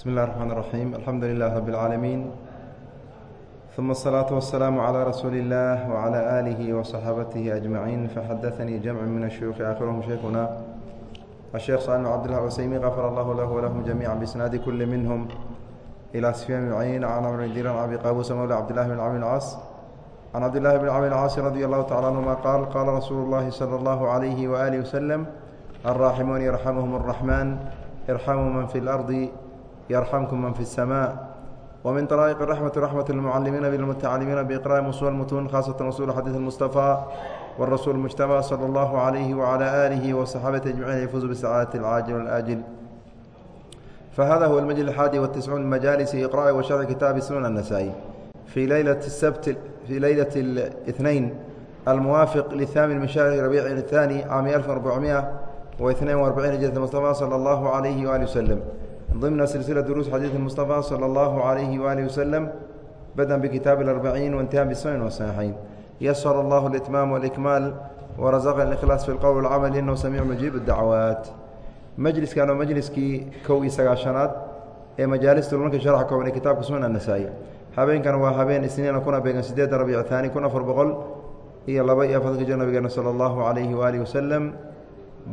بسم الله الرحمن الرحيم الحمد لله رب العالمين ثم الصلاة والسلام على رسول الله وعلى آله وصحابته أجمعين فحدثني جمع من الشيوخ آخرهم شيخنا الشيخ صالح عبد الله عسيمي غفر الله له ولهم جميعا بإسناد كل منهم إلى سفيان بن عين عن عمرو بن دينار عن أبي قابوس مولى عبد الله بن عمرو العاص عن عبد الله بن عمرو العاص رضي الله تعالى عنهما قال قال رسول الله صلى الله عليه وآله وسلم الراحمون يرحمهم الرحمن ارحموا من في الأرض يرحمكم من في السماء ومن طرائق الرحمة رحمة المعلمين بالمتعلمين بإقراء أصول المتون خاصة أصول حديث المصطفى والرسول المجتبى صلى الله عليه وعلى آله وصحابته أجمعين يفوز بالسعادة العاجل والآجل فهذا هو المجلس الحادي والتسعون من مجالس إقراء وشرح كتاب سنن النسائي في ليلة السبت في ليلة الاثنين الموافق للثامن من شهر ربيع الثاني عام 1442 هجرة المصطفى صلى الله عليه وآله وسلم ضمن سلسلة دروس حديث المصطفى صلى الله عليه وآله وسلم بدأ بكتاب الأربعين وانتهى بالسنن والصحيحين يسر الله الإتمام والإكمال ورزقنا الإخلاص في القول والعمل إنه سميع مجيب الدعوات مجلس كانوا مجلسكii kow iyo sagaashanaad ee majaalista lulanka sharxa kooban ee kitaabka sunan النasaa'i habeenkan waa habeen isniina kuna beegan sideedda rabiic haani kun afar boqol iyo laba iyo afartanka jir nabigeena salى اllahu عalayhi waalihi wasalam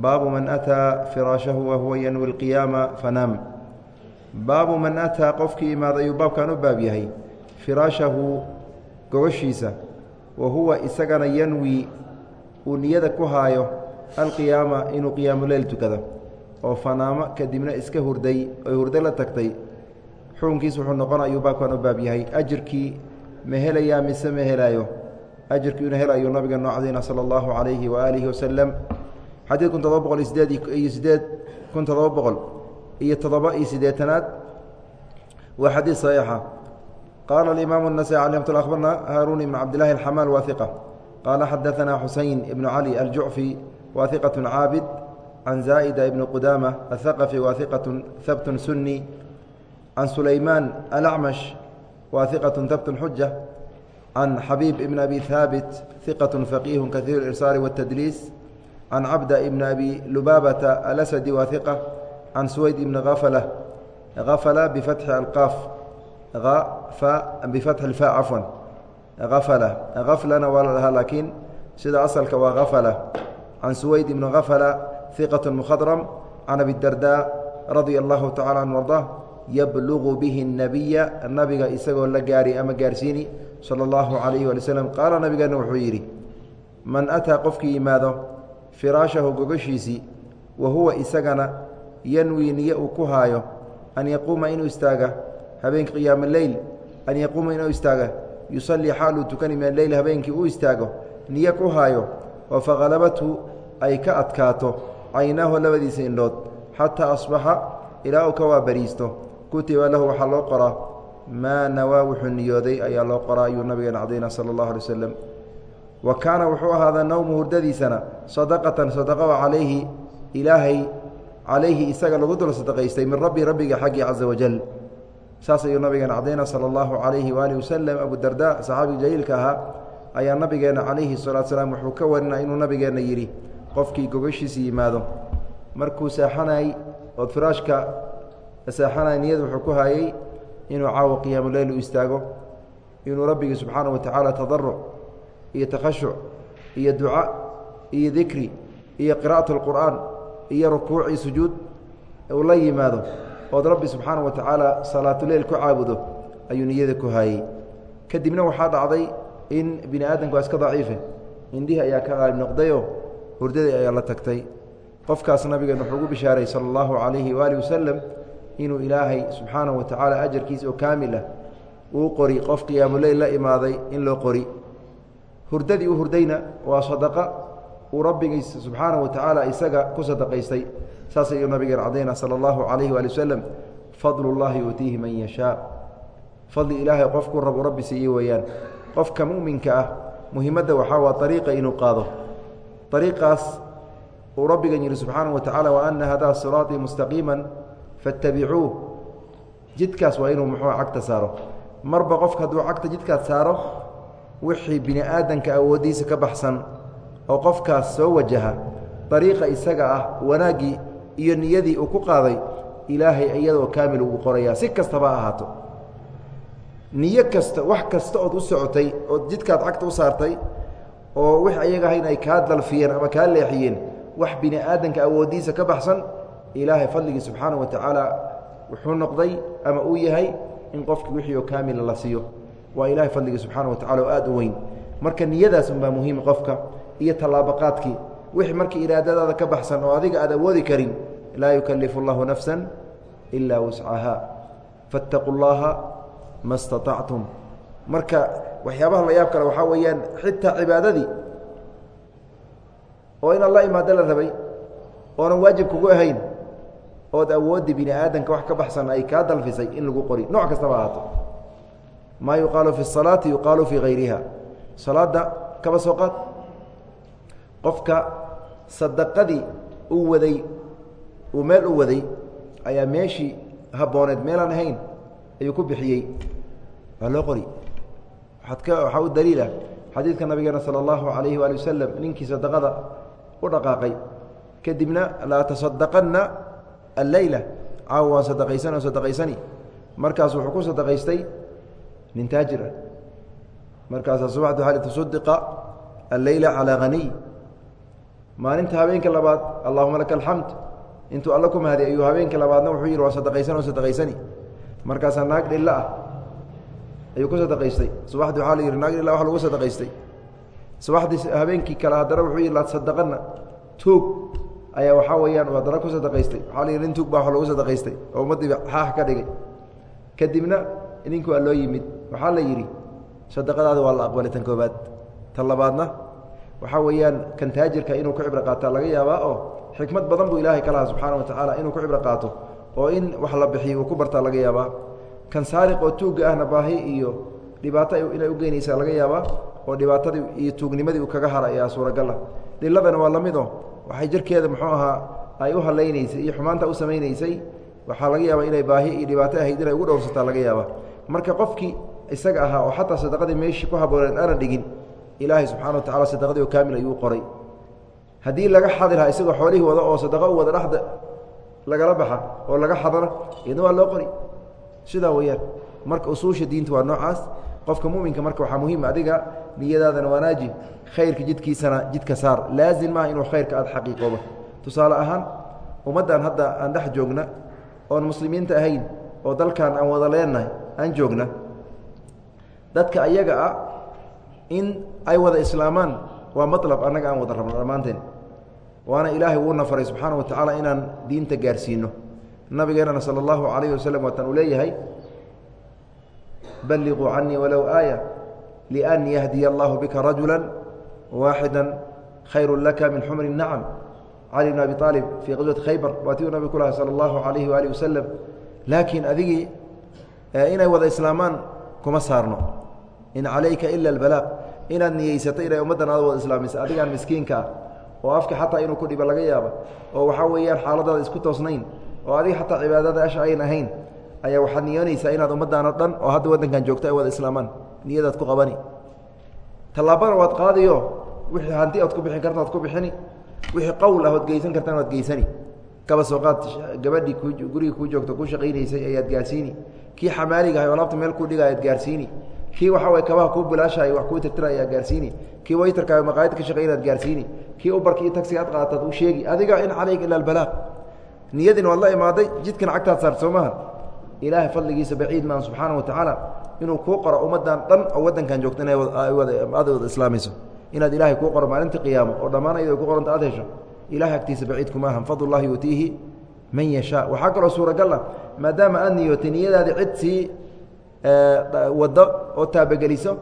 baabu man ataa firaashahu wahuwa yanwi اlqiyaama fanaam baabu man ataa qofkii imaada ayuu baabkan u baab yahay. Firaashahu gogoshiisa wa huwa isagana yanwi uu niyada ku haayo alqiyaama inuu qiyaamuleyl tukado oo fanaamo kadibna iska hurday oy hurdo la tagtay. Xukunkiis wuxuu noqona ayuu baabkan u baab yahay. Ajirkii ma helayaa mise ma helaayo? Ajirkii inu helayo nabiga noo cadayna sala allahu calayhi waaalihi wasalam xadiid kun todoba boqol iyo sideed iyo sideed kun todoba boqol iyo toddoba iyo siddeetanaad waa xadiid saxiixa qaala alimaamu النasai alي mat abarna haaruun ibn cabdillahi alxamaal waahiqa qaala xadaanaa xuseyn ibnu cali aljucfi waahiqaة caabid can zaa'ida ibni qudaama aلhaqfi waahiqaة habtun suni can sulaymaan alacmash waahiqaة habtun xuja can xabiib ibn abi haabit hiqaة faqiihu kahiiru irsaali wاtadliis can cabda ibn abi lubaabata alasadi waahiqa can suwayd ibni afla afla bifatxi alqaaf bifatxi ilfa cafwan afla aflana waa la dhahaa laakiin sida asalka waa afla can suwayd ibni afla hiqaة mkhadram can abidarda radia allahu tacala an arda yablugu bihi الnabiya nabiga isagoo la gaari ama gaarsiini salى اllahu عalayh wali slm qaala nabigeena wuxuu yidhi man ataa qofkii yimaado firaashahu gogashiisii wa huwa isagana yanwi niye uu ku haayo an yaquuma inuu istaaga. Habeenkii qiyaama leyl an yaquuma inuu istaaga. Yusallii xaaluu tukani min aleyl habeenkii uu istaago. Niye ku haayo oo faqalabathu ay ka adkaato. Caynaahu labadiisa indhood xataa asbaxa ilaa uu ka waabariisto kutiba lahu waxaa loo qoraa. Maa nawaa wuxuu niyooday ayaa loo qoraa ayuu nabigeena cadayna sala allahu alay waslem wa kaana wuxuu ahaadaa nawmu hurdadiisana sadaqatan sadaqo calayhi ilaahay calayhi isaga lagu dul sadaqaystay min rabbi rabbiga xaggii caza wajal saas ayuu nabigeena cadayna sala allahu calayhi waalihi wasalam abudarda saxaabiga jaliilka ahaa ayaa nabigeena calayhi salaatu salaam wuxuu ka warinaa inuu nabigeenna yidhi qofkii gogashiisa yimaado markuu seexanay ood firaashka seexanay niyad wuxuu ku hayay inuu caawa qiyaamuleyl u istaago inuu rabbigii subxaana wa tacaala tadaruc iyo takhashuc iyo duca iyo dikri iyo qira'at اlqur'aan iyo rukuuc iyo sujuud uu la yimaado ood rabbi subxaana wa tacaala salaatuleyl ku caabudo ayuu niyada ku haayey kadibna waxaa dhacday in bini aadamku waa iska daciife. Indhihii ayaa ka qaalib noqdayoo hurdadii ayaa la tagtay. Qofkaas nabigeena wuxuu ugu bishaaray sala allahu calayhi waaalih wasalam inuu ilaahay subxaana wa tacaala ajarkiisa oo kaamil ah uu qori qof qiyaamuleyl la imaaday in loo qori. Hurdadii u hurdayna waa sadaqa uu rabbigiisa subxaana wa tacaala isaga ku sadaqaystay saas ayuu nabigeena cadayna sala allahu calayhi waali wasalam fadlu llahi yuutiihi man yashaa. Fadli ilaahay qofkuu rabu rabbi siiye weeyaan. Qofka mu'minka ah muhimadda waxaa waa ariiqa inuu qaado. Ariiqaas uu rabbigan yihi subxaana wa tacaala wa ana hadaa siraaطii mustaqiima faاtabicuuh jidkaas waa inuu muxuu cagta saaro. Marba qofka hadduu cagta jidkaas saaro wixii bini aadanka awooddiisa ka baxsan oo qofkaas soo wajaha dariiqa isaga ah wanaaggii iyo niyadii uu ku qaaday ilaahay iyadoo kaamil ugu qorayaa. Si kastaba ahaato. Niyo kasta wax kasta ood u socotay ood jidkaad cagta u saartay oo wix ayaga ahayn ay kaa dalfiyeen ama kaa leexiyeen wax bini aadanka awooddiisa ka baxsan ilaahay fadligii subxaanaه wa tacaala wuxuu noqday ama uu yahay in qofkii wixii oo kaamila la siiyo. Waa ilahay fadligii subxaana wa tacala oo aad u weyn. Marka niyadaas unbaa muhiim qofka iyo tallaabaqaadkii wixii markii iraadadaada ka baxsan oo adiga aad awoodi karin laa yukalifu اllahu nafsa ilaa wuscaha faاtaquu اllaha ma staطactum marka waxyaabaha la yaab kale waxaa weeyaan xitaa cibaadadii oo inaad la imaado la rabay oonan waajib kugu ahayn ood awooddi bini aadamka wax ka baxsan ay kaa dalfisay in lagu qori nooc kastaba ahaato maa yuqaalu fi الsalaati yuqaalu fii hayriha salaada kaba soo qaad qofka sadaqadii u waday uu meel u waday ayaa meeshii habbooneed meelaan ahayn ayuu ku bixiyey. Waa loo qori. Waxaa u daliila xadiidka nabigeena salى اllahu alayhi waali wasalam ninkii sadaqada u dhaqaaqay. Kadibna laa tasadaqanna alleyla caawa waan sadaqaysan oo sadaqaysani. Markaas wuxuu ku sadaqaystay nin taajir ah. Subaxdu hal tusadiqa alleyla calaa haniy maalinta habeenka labaad allahuma laka alxamd intuu alla ku mahday ayuu habeenka labaadna wuxuu yidhi waan sadaqaysan oo sadaqaysani. Markaasaa naag dhilla ah ayuu ku sadaqaystay. Subaxdii waxaa la yidhi naag dhilla wax lagu sadaqaystay. Subaxdii habeenkii kale haddana wuxuu yidhi laatasadaqanna tuug ayaa waxaa weeyaan haddana ku sadaqaystay. Waxaa la yidhi nin tuug baa wax lagu sadaqaystay. Oo ummaddiiba xaax ka dhigay. Kadibna ninku waa loo yimid. Waxaa la yidhi sadaqadaada waa la aqbalay tan koobaad tan labaadna waxaa weeyaan kan taajirka inuu ku cibro qaataa laga yaabaa oo xikmad badan buu ilaahay ka lahaa subxaana wa tacaala inuu ku cibro qaato oo in wax la bixiyo uu ku bartaa laga yaabaa. Kan saariq oo tuugga ahna baahi iyo dhibaato inay u geynaysaa laga yaabaa oo dhibaatadii iyo tuugnimadii uu kaga hara ayaa suuragal ah dhiladana waa la mido waxay jirkeeda muxuu ahaa ay u halaynaysay iyo xumaanta u samaynaysay waxaa laga yaabaa inay baahi iyo dhibaato ahayd inay ugu dhowrsataa laga yaabaa. Marka qofkii isaga ahaa oo xataa sadaqadii meeshii ku habooneen aanan dhigin ilaahay subxana wa tacala sadaqadii oo kaamil ayuu qoray. Haddii laga xadi lahaa isagoo xoolihii wada oo sadaqo u wada dhexda lagala baxa oo laga xadana iyadna waa loo qori. Sidaa weeyaan marka usuusha diinta waa noocaas qofka muminka marka waxaa muhiim adiga niyadaadana wanaaji khayrka jidkiisana jidka saar. Laazim maaha inuu khayrka aada xaqiiqooba tusaale ahaan ummaddan hadda aan dhex joogna oon muslimiinta ahayn oo dalkan aan wada leenahay aan joogna dadka ayaga ah in ay wada islaamaan waa malab annaga aan wada rabno dhammaanteen. Waana ilaahay uuna faray subxaana wa tacaala inaan diinta gaarsiino. Nabigeenana sala allahu calayhi wasalam waatan uu leeyahay balliquu canii walow aaya lian yahdiya allahu bika rajula waaxida khayru laka min xumri nacam cali bn abi aalib fii qaswati khaybar waatiu nabig ku lahay sala allahu calayhi waaalih wasalam laakiin adigii inay wada islaamaan kuma saarno. In calayka ila albalaaq inaad niyeysato inay ummaddan aad wada islaamaysa adigaan miskiinka ah oo afka xataa inuu ku dhibo laga yaabo oo waxaa weeyaan xaaladaada isku toosnayn oo adiga xataa cibaadada asha ayn ahayn ayaa waxaad niyoonaysaa inaad ummaddaanoo dhan oo hadda waddankan joogto ay wada islaamaan niyadaad ku qabani. Tallaabana waad qaadiyo wixii hanti oad ku bixin karta waad ku bixini wixii qowl ah ood geysan kartaan waad geysani. Kaba soo qaad gabadhii guriga kuu joogto ku shaqaynaysay ayaad gaarsiini. Kii xamaaliga ahay oo laabta meel kuu dhiga ayaad gaarsiini kii waxa way kabaha kuu bilaashahay wax kuu tirtira ayaa gaarsiini. Kii waytarka maqaayad ka shaqaynaad gaarsiini. Kii ubarki iyo tagsiga ad qaataad u sheegi. Adiga in calayka ila albalaaq niyadiina waad la imaaday jidkan cagtaad saart soo maha ilaahay fadligiisa baciid maan subxaana wa tacaala. Inuu kuu qoro ummaddan dhan oo waddankan joogto inay aad wada islaamayso inaad ilaahay kuu qoro maalinta qiyaamo oo dhammaan ayado ku qoranta aad hesho. Ilahay agtiisa baciid kuma ahan fadlullahi yuutiihi man yashaa. Waxaa kaloo suuragal ah maadaama aad niyootay niyadaadii cid sii waddo oo taabageliso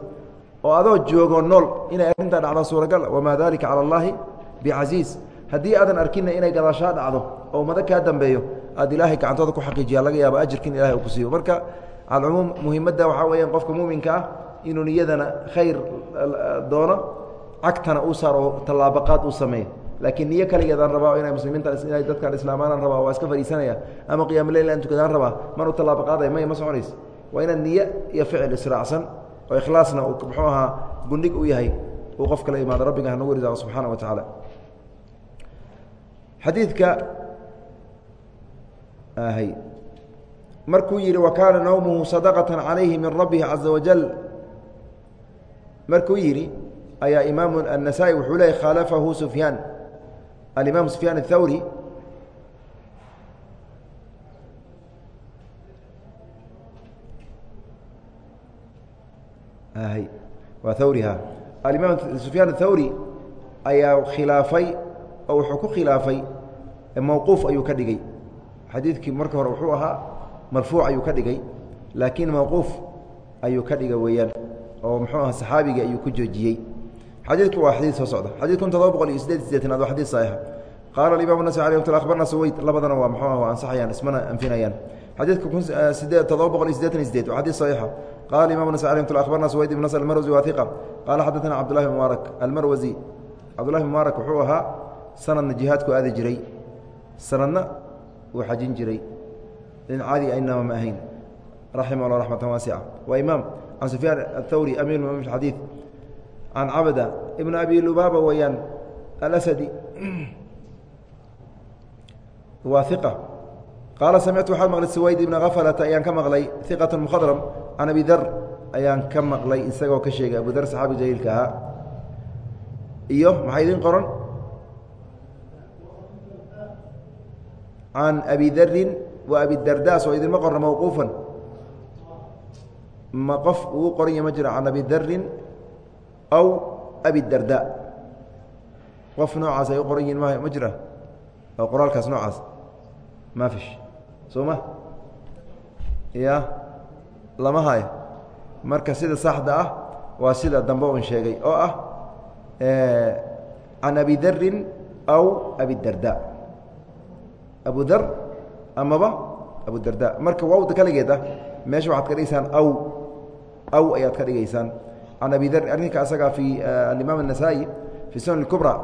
oo adoo joogoo nool inay arrintaa dhacdo suuragal wamaa dalika cala allaahi bicasiiz haddii aadan arkinna inay gadaashaa dhacdo oo ummado kaa dambeeyo aad ilaahay gacantooda ku xaqiijiyaa laga yaabo ajirkin ilahay uu ku siiyo. Marka calcumuum muhimadda waxaa weeyaan qofka muuminka ah inuu niyadana khayr doono cagtana uu saaro oo tallaabaqaad uu sameeyo. Laakiin niyo kaligeedaan rabaa inay muslimiintan inay dadkan islaamaanaan rabaa waa iska fadhiisanaya. Ama qiyaama leyl aan tukadaan rabaa manuu tallaabo qaadaya maya ma soconaysa waa inaad niye iyo ficil israacsan oo ikhlaasna uu muxuu ahaa gundhig u yahay uu qof kala imaado rabbiga hanagu risaaqo subxaana wa tacaala. Xadiidka ahy markuu yidhi wa kaana nawmuhu sadaqatan calayhi min rabbihi caza wajal markuu yidhi ayaa imaamu annasaa'i wuxuu leeyay khaalafahu sufyaan. Alimaam sufyaan athawri waa thawriha. Alimaam sufyaan الthawri ayaa khilaafay oo wuxuu ku khilaafay mawquuf ayuu ka dhigay. Xadiidkii marka hore wuxuu ahaa marfuuc ayuu ka dhigay laakiin mawquuf ayuu ka dhigay weeyaan oo muxuu aha saxaabigii ayuu ku joojiyey. Xadiidku waa xadiid soo socda. Xadid kun todoba boqol iyo sideed sideetanaad waa xadiid saxiixa qaala imam nasai alay mt abarna suweyd labadana waa muxuu ah waa ansaxayaan ismana anfinayaan xadiidka kun sideed todoba boqol iyo sideetan iyo sideed waa xadiid saxiixa qala imam nasai alay mt abarna suweyd ibn nasr almarwasi waa iqa qaala xadaثana cabdullahi mubaarak almarwasi cabdullahi mubaarak wuxuu ahaa sanadna jihaadku aadi jiray. Sanadna uu xajin jiray. Nin caadi aynama ma ahayn. Raximah allah raxmatan waasica waa imaam can sufyaan athawri amiir muminin fi xadiid can cabda ibn abi lubaaba weeyaan alasadi. Waa iqa qaala samictu waxaan maqlay suwayd ibna khafalata ayaan ka maqlay iqat mukhadram can abi dar ayaan ka maqlay isagoo ka sheegay abu dar saxaabi jaliilka ahaa iyo maxaa idin qoran can abi darin wa abi darda soo idinma qorna mawquufan ma qof ugu qoran ya ma jira can abi darin aw abi darda qof noocaas ay u qoran yihiin ma jira oo qoraalkaas noocaas ma fish soo ma ya lama hayo marka sida saxda ah waa sida dambe un sheegay oo ah can abi darin aw abi darda abu dar amaba abu darda marka waawda kaligeed ah meesha waxaad ka dhigaysaan aw aw ayaad ka dhigaysaan can abi dar arrinka asagaa fi alimaam النasaaئي fi sunan اkubra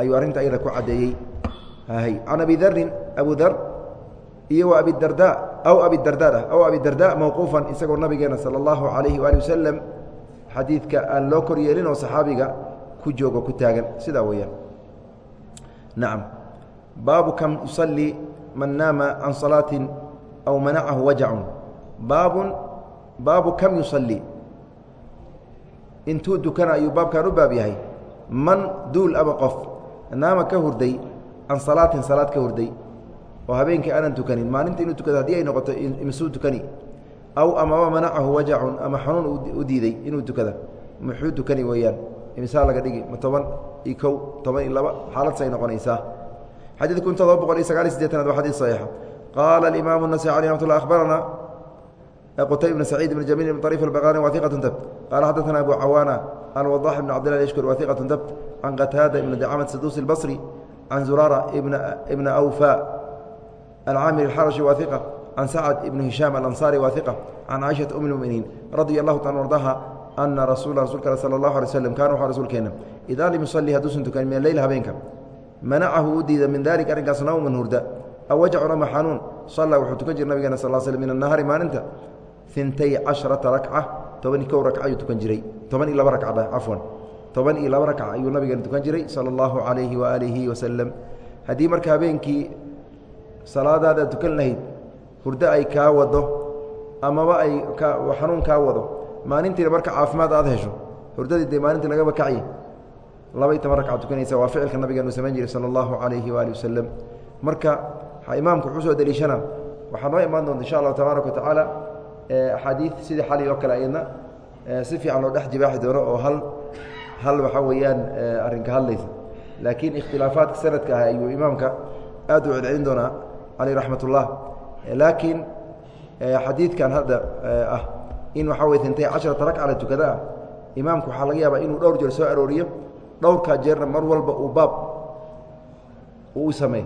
ayuu arrinta ayada ku caddeeyey can abi darin abu dar iyo abidarda aw abidardaad ah aw abidarda mawquufan isagoo nabigeena sala allahu calayhi waali wasalam xadiidka aan loo kor yeelin oo saxaabiga ku joogo ku taagan. Sidaa weeyaan. Nacam baabu kam yusalii man naama can salaatin aw manacahu wajacun baabun baabu kam yusalii intuu dukana ayuu baabkan u baab yahay. Man duul aba qof? Naama ka hurday can salaatin salaad ka hurday oo habeenkii aanan tukanin maalinta inuu tukado haddii ay noqoto imisuu tukani aw amaba manacahu wajacun ama xanuun u diiday inuu tukada muxuu tukani weeyaan imisaa laga dhigi ma toban iyo kow toban iyo laba xaaladsa ay noqonaysaa xadiid kun todoba boqol iyo sagaal iyo sideetanaad waa xadiid saxiixa qaala alimaamu النasai alي ramat lla akhbarana qtayb بn سacيid بn jamيل بn طريف البغاni wa ثiqة tbt qala xadaثna abu cawaana an وضاح بn cbd لله yشhkr wa ثiqة tbt can qataada ibn dacamة sadusi الbصri can zurara ibna أwfا alcaamir الxaraشhi wa ثiqة can sacd ibn hishaam alanصari wa ثiqة can caiشhaةa um اlmؤminiin radي الlahu taala ardaha ana rasuula rasulka al salى الlahu عalيه wsلم kana wxa rasuulkeena idaa lam yuصلii hadduusan tukanin min aleyl habeenka manacahu u diida min dalika arrinkaas nawman hurda aw wajacun ama xanuun sallaa wuxuu tukan jira nabigeena sal sl min الnahaari maalinta intay caشharaةa rakca toban iyo kow rakc ayuu tukan jiray toban iyo laba rakcda cafwan toban iyo laba rakc ayuu nabigeena tukan jiray salى اllahu عalayhi waalihi wasalam haddii marka habeenkii salaadaada tukan lahayd hurdo ay kaa wado amaba ay xanuun kaa wado maalintiina marka caafimaad aad hesho hurdadii dee maalintii lagaba kacye laba toban ragca tukanaysa waa ficilka nabigeenu samayn jiray sala allahu calayhi waali wasalam marka imaamku wuxuu soo deliishana waxaa noo imaan doonta insha allahu tabaaraka watacaala axaadiid sidii xalay oo kale ayadna si fiican loo dhex jibaaxi doono oo hal hal waxaa weeyaan arrinka hadlaysa. Laakiin ikhtilaafaadka sanadka ah ayuu imaamka aad u celcelin doonaa caleyh raxmat ullah laakiin xadiidkan hadda ah in waxaa wey intay casharata ragca la tukada ah imaamku waxaa laga yaabaa inuu dhowr jeer soo arooriyo dhowrkaa jeerna mar walba uu baab uu sameey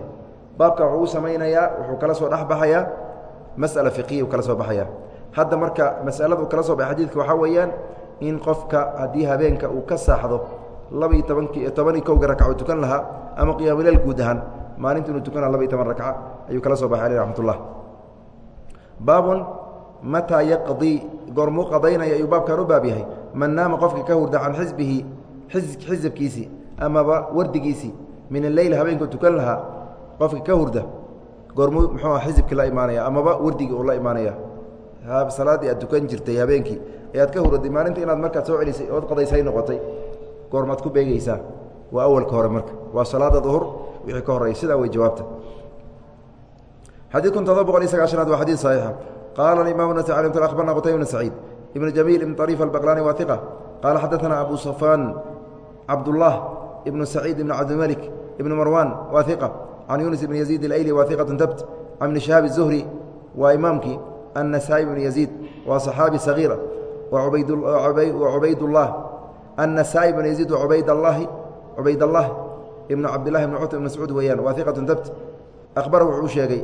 baabka wuxuu u samaynayaa wuxuu kala soo dhexbaxayaa masala fiqiya uu kala soo baxaya hadda marka masalada uu kala soo baxay xadiidka waxaa weeyaan in qofka haddii habeenka uu ka saaxdo laba iyo tobankii toban iyo kowga rakca uu tukan lahaa ama qiyaamulail guud ahaan maalinta inuu tukan laha laba iyo toban rakca ayuu kala soo baxay aleh raxmat ullah baabun mataa yaqdii goormuu qadaynaya ayuu baabkan u baab yahay. Man naama qofka ka hurda can xisbihi xisabkiisii amaba wardigiisii min alleyl habeenku tukan lahaa qofka ka hurda goormuu muxuu ah xisibkii la imaanaya amaba wardigii uu la imaanaya. Salaaddii aad tukan jirtay habeenkii ee aad ka huraday maalinta inaad markaad soo celisay ood qadaysay noqotay. Goormaad ku beegeysaa waa awalka hore marka. Waa salaada duhur wixii ka horreya sidaa way jawaabta xadiid kun todoba boqol iyo sagaashanaad waa xadiid saxiixa qaala alimaam nasai alay mt akhbarna qutayb bn saciid ibn jamiil ibn ariif albaqlani waa iqa qaala xadaثana abu safaan cabdullah ibnu saciid ibn cabdilmalik ibn marwan waa iqa can yunis ibn yaziid alayli waa iqatu dabt can ibni shihaab الzuhri waa imaamkii النسائي بن يزيد waa صحاaبي صغيiرة وعubaydالله النسائي بن يزيد وعubaydاللahi cubaydالله بن cabdاللahi بن cutب بن مسعوud weeyaan waa ثiqة dabt أخبر wuxuu sheegay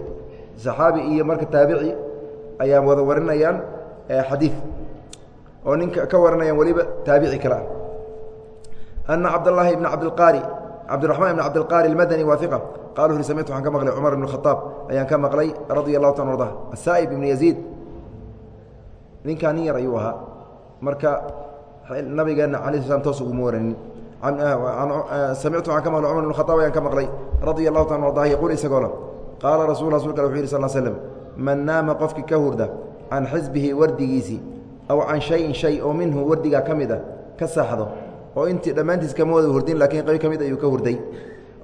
صaxaabi iyo marka taabici ayaa wada warinayaan xadiiث oo ninka ka waranayaan weliba taabici kale ah أنa cabdاللahi بن cabdالqاrي cabdiرaحman بن cabdالqاrي الmdني waa ثiqة qal uri samictu waxaan ka maqlay cumar ibn khaaab ayaan ka maqlay radia allahu ta arda asaa'ib ibnu yaziid ninkaa nin yar ayuu ahaa marka nabigeenna ala sl slam toos uguma waranin samictu waxaan ka maqlay cumar ibn khaaab ayaan ka maqlay radia allahu ta arda yaquul isagoola qaala rasul rasulka wuxu yih sal slm man naama qofkii ka hurda can xisbihi wardigiisii aw can shayin shay oo minhu wardigaa ka mid a ka saaxdo oo intii dhammaantiis kama wada hurdin laakiin qayb ka mid ayuu ka hurday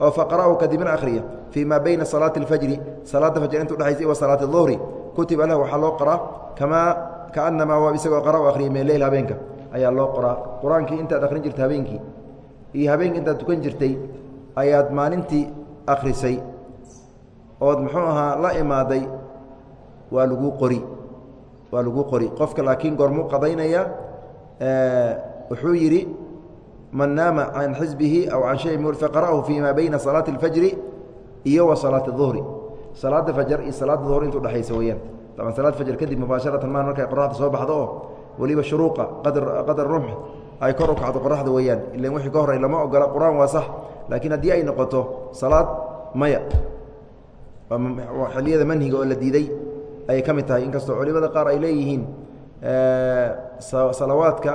oo faqra'hu kadibna akhriya fii maa bayna salaati اlfajri salaadda fajr inta udhexaysa wa salaati اduhri kutiba lah waxaa loo qoraa kamaa kaanamaa waa isagoo qara u akhriyay min leyl habeenka ayaa loo qoraa qur'aankii intaad akhrin jirtay habeenkii iyo habeenkii intaad tukan jirtay ayaad maalintii akhrisay. Ood muxuu ahaa la imaaday waa laguu qori waa laguu qori. Qofka laakiin goormuu qadaynaya wuxuu yidhi man naama can xisbihi aw can shay faqara'ahu fii maa bayna salaati اlfajri iyo wa salaati اduhri salaada fajr iyo salaada duhur inta udhexaysa weyaan taban salaad fajr kadib mubaasharatan maan markay qoraxda soo baxdo oo weliba shuruuqa qadar qadar rumx ay kor u kacdo qoraxda weeyaan. Ilan wixii ka horey lama ogola qur'aan waa sax laakiin haddii ay noqoto salaad maya. Waa xiliyada manhiga oo la diiday ayay ka mid tahay. Inkastoo culimada qaar ay leeyihiin salawaadka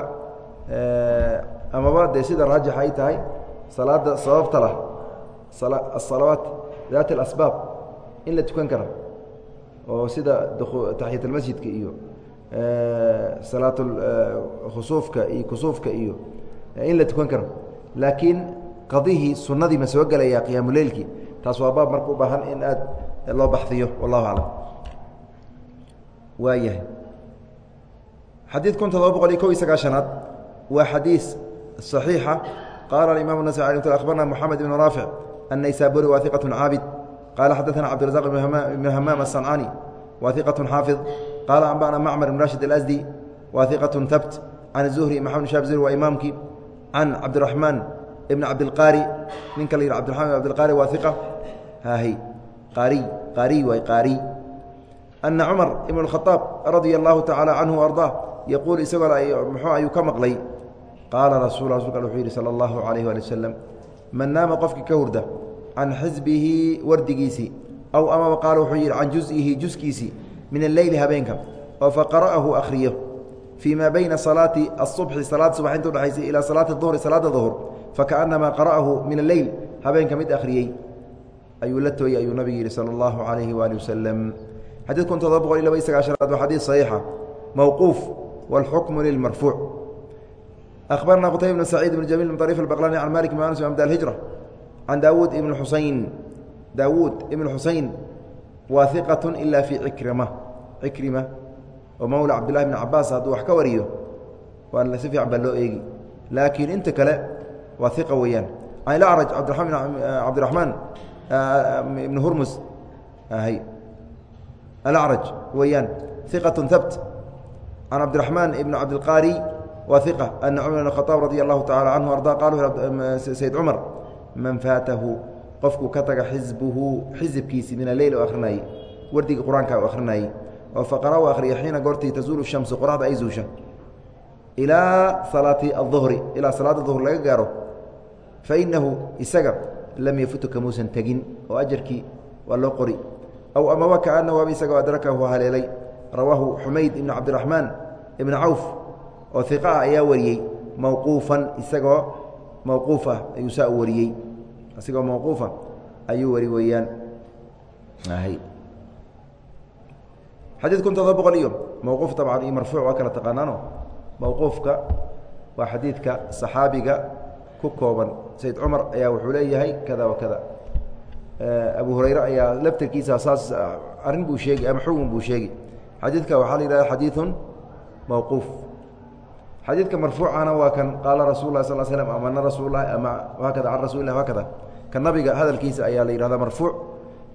amaba dee sida raajix ay tahay salaada sababta lah asalawaat daat اlasbaab in la tukan kara oo sida taxiyat اlmasjidka iyo salaat khusuufka iyo kusuufka iyo in la tukan karo laakiin qadihii sunadii ma soo gelaya qiyaamuleylkii taas waa baab marka u baahan in aad loo baxdiyo wallahu aclam waa yahay xadiid kun todoba boqol iyo kob iyo sagaashanaad waa xadiis صaxiixa qaala aimam النasي abarna mxamed ibn raafic الnaysaburi wa iqaة caabid qaala xadaثna cabdiرaزaq ibn hamaam الصancani wa iqaة xaafiظ qaala anbana macmar ibn rashid اlasdi wa iqaة habt can الzuhri maxamed shab zuhri waa imaamkii can cabdiraحmaan ibn cabdilqaari ninka la yih cbdiرaحman ibn abdilqaari waa iqa haahy qaariy qaariy waay qaariy ana cumar ibn الkhطaab radia الlahu taعalى canhu arضaa yaquul isagoo mxuu ayuu ka maqlay qaala rasul rasulka wuxuu yidhi salى اllahu عalayh ali waslem man naama qofkii ka hurda can xisbihi wardigiisii aw amaba qaala wuxuu yidhi can juز'ihi juskiisii min aleyli habeenka oo faqara'ahu akhriyo. Fii maa bayna salaati asubxi salaada subax inta udhexaysa ilaa salaati duhri salaada duhur fakaannamaa qara'ahu min alleyl habeenka mid akhriyey. Ayuu la tooyey ayuu nabigu yidhi sala allahu calayhi waali wasalam xadiid kun todoba boqol iyo laba iyo sagaashanaad waa xadiid saxiixa. Mowquuf wاlxukmu lilmarfuuc akhbarna qutayb bn saciid bn jamiil bn ariif albaqlani can malik bn anas amda alhijra can daawuud ibn xusayn daawuud ibn xusayn واثقة إلا في عكرمة عكرمة ومولى عبد الله بن عباس hadduu wax ka wariyo waa si fiican baa loo eegi laakiin inta kale waa ثiqa weeyaan عن الأعرج عبدالرحمن بن هرمز الأعرج weeyaan ثiقة ثبت عن عبدالرحمن بن عبدالقاري وثقة أن cمر بن الخطاب رضي الله تعالى عنه أرضاه قال سيد cمر من فاaته qofkuu ka taga xisbuhu xisibkiisii min aleyl oo akhrinayey wardigii qur'aanka u akhrinayey oo faqara u akhriya xiina goortii tazuulu shamsu qoraxda ay zuusha. Ilaa salaati aduhri ilaa salaada duhr laga gaaro fa innahu isaga lam yafutu kamuusan tegin oo ajarkii waa loo qori. Aw amaba kaanahu aba isagoo adrakahu haleelay. Rawaahu xumayd ibnu cabdiraxmaan ibnu cawf oo iqa ah ayaa wariyey mawquufan isagoo mawquuf ah ayuu saa u wariyey isagoo mawquufa ayuu wari weeyaan. Xadiid kun todoba iyo mawquuf dabcan iyo marfuuc waa kala taqaanaano? Mawquufka waa xadiidka saxaabiga ku kooban. Sayd cumar ayaa wuxuu leeyahay kada wa abu hurayre ayaa laftarkiisa saas arrin buu sheegi ama xugun buu sheegi xadiidka waxaa la yihahda xadiiثun mawquuf xadiidka marfuucana waa kan qaala rasul sal slm ama na rasullahi ama hakada can rasul hakada kan nabiga hadalkiisa ayaa la yihahda marfuuc.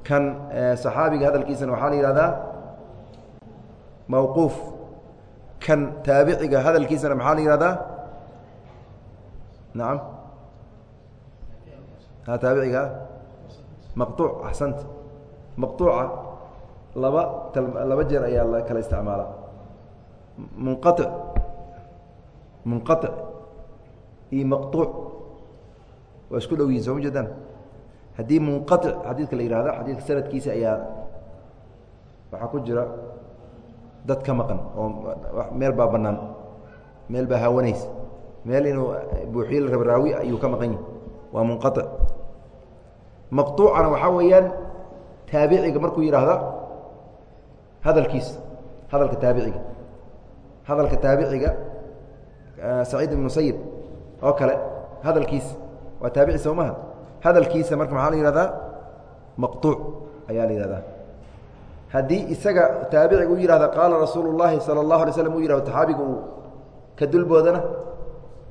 Kan eh, saxaabiga hadalkiisana waxaa la yihahdaa mawquuf. Kan taabiciga hadalkiisana maxaa la yihahdaa nacam taabiciga maqtuuc axsanta maqtuuca laba laba jeer ayaa la kala isticmaalaa munqatic munqaic iyo maqtuuc waa isku dhow yihiin soo ma jeedaan haddii munqaic xadiidka la yihahdo xadiidka sanadkiisa ayaa waxaa ku jira dad ka maqan oo meel baa bannaan meel baa hawanays meel inuu buuxiyo la raba raawi ayuu ka maqan yihi waa munqaic maqtuucana waxaa weeyaan taabiciga markuu yidhaahda hadalkiis hadalka taabiciga hadalka taabiciga saciid ibn musayib oo kale hadalkiisa waa taabici somaha hadalkiisa marka maxaa la yihahdaa maqtuuc ayaa la yihahdaa haddii isaga taabiciga u yihahda qaala rasuulu llaahi sala allahu alay slam u yihahdo taxaabigu uu ka dulboodana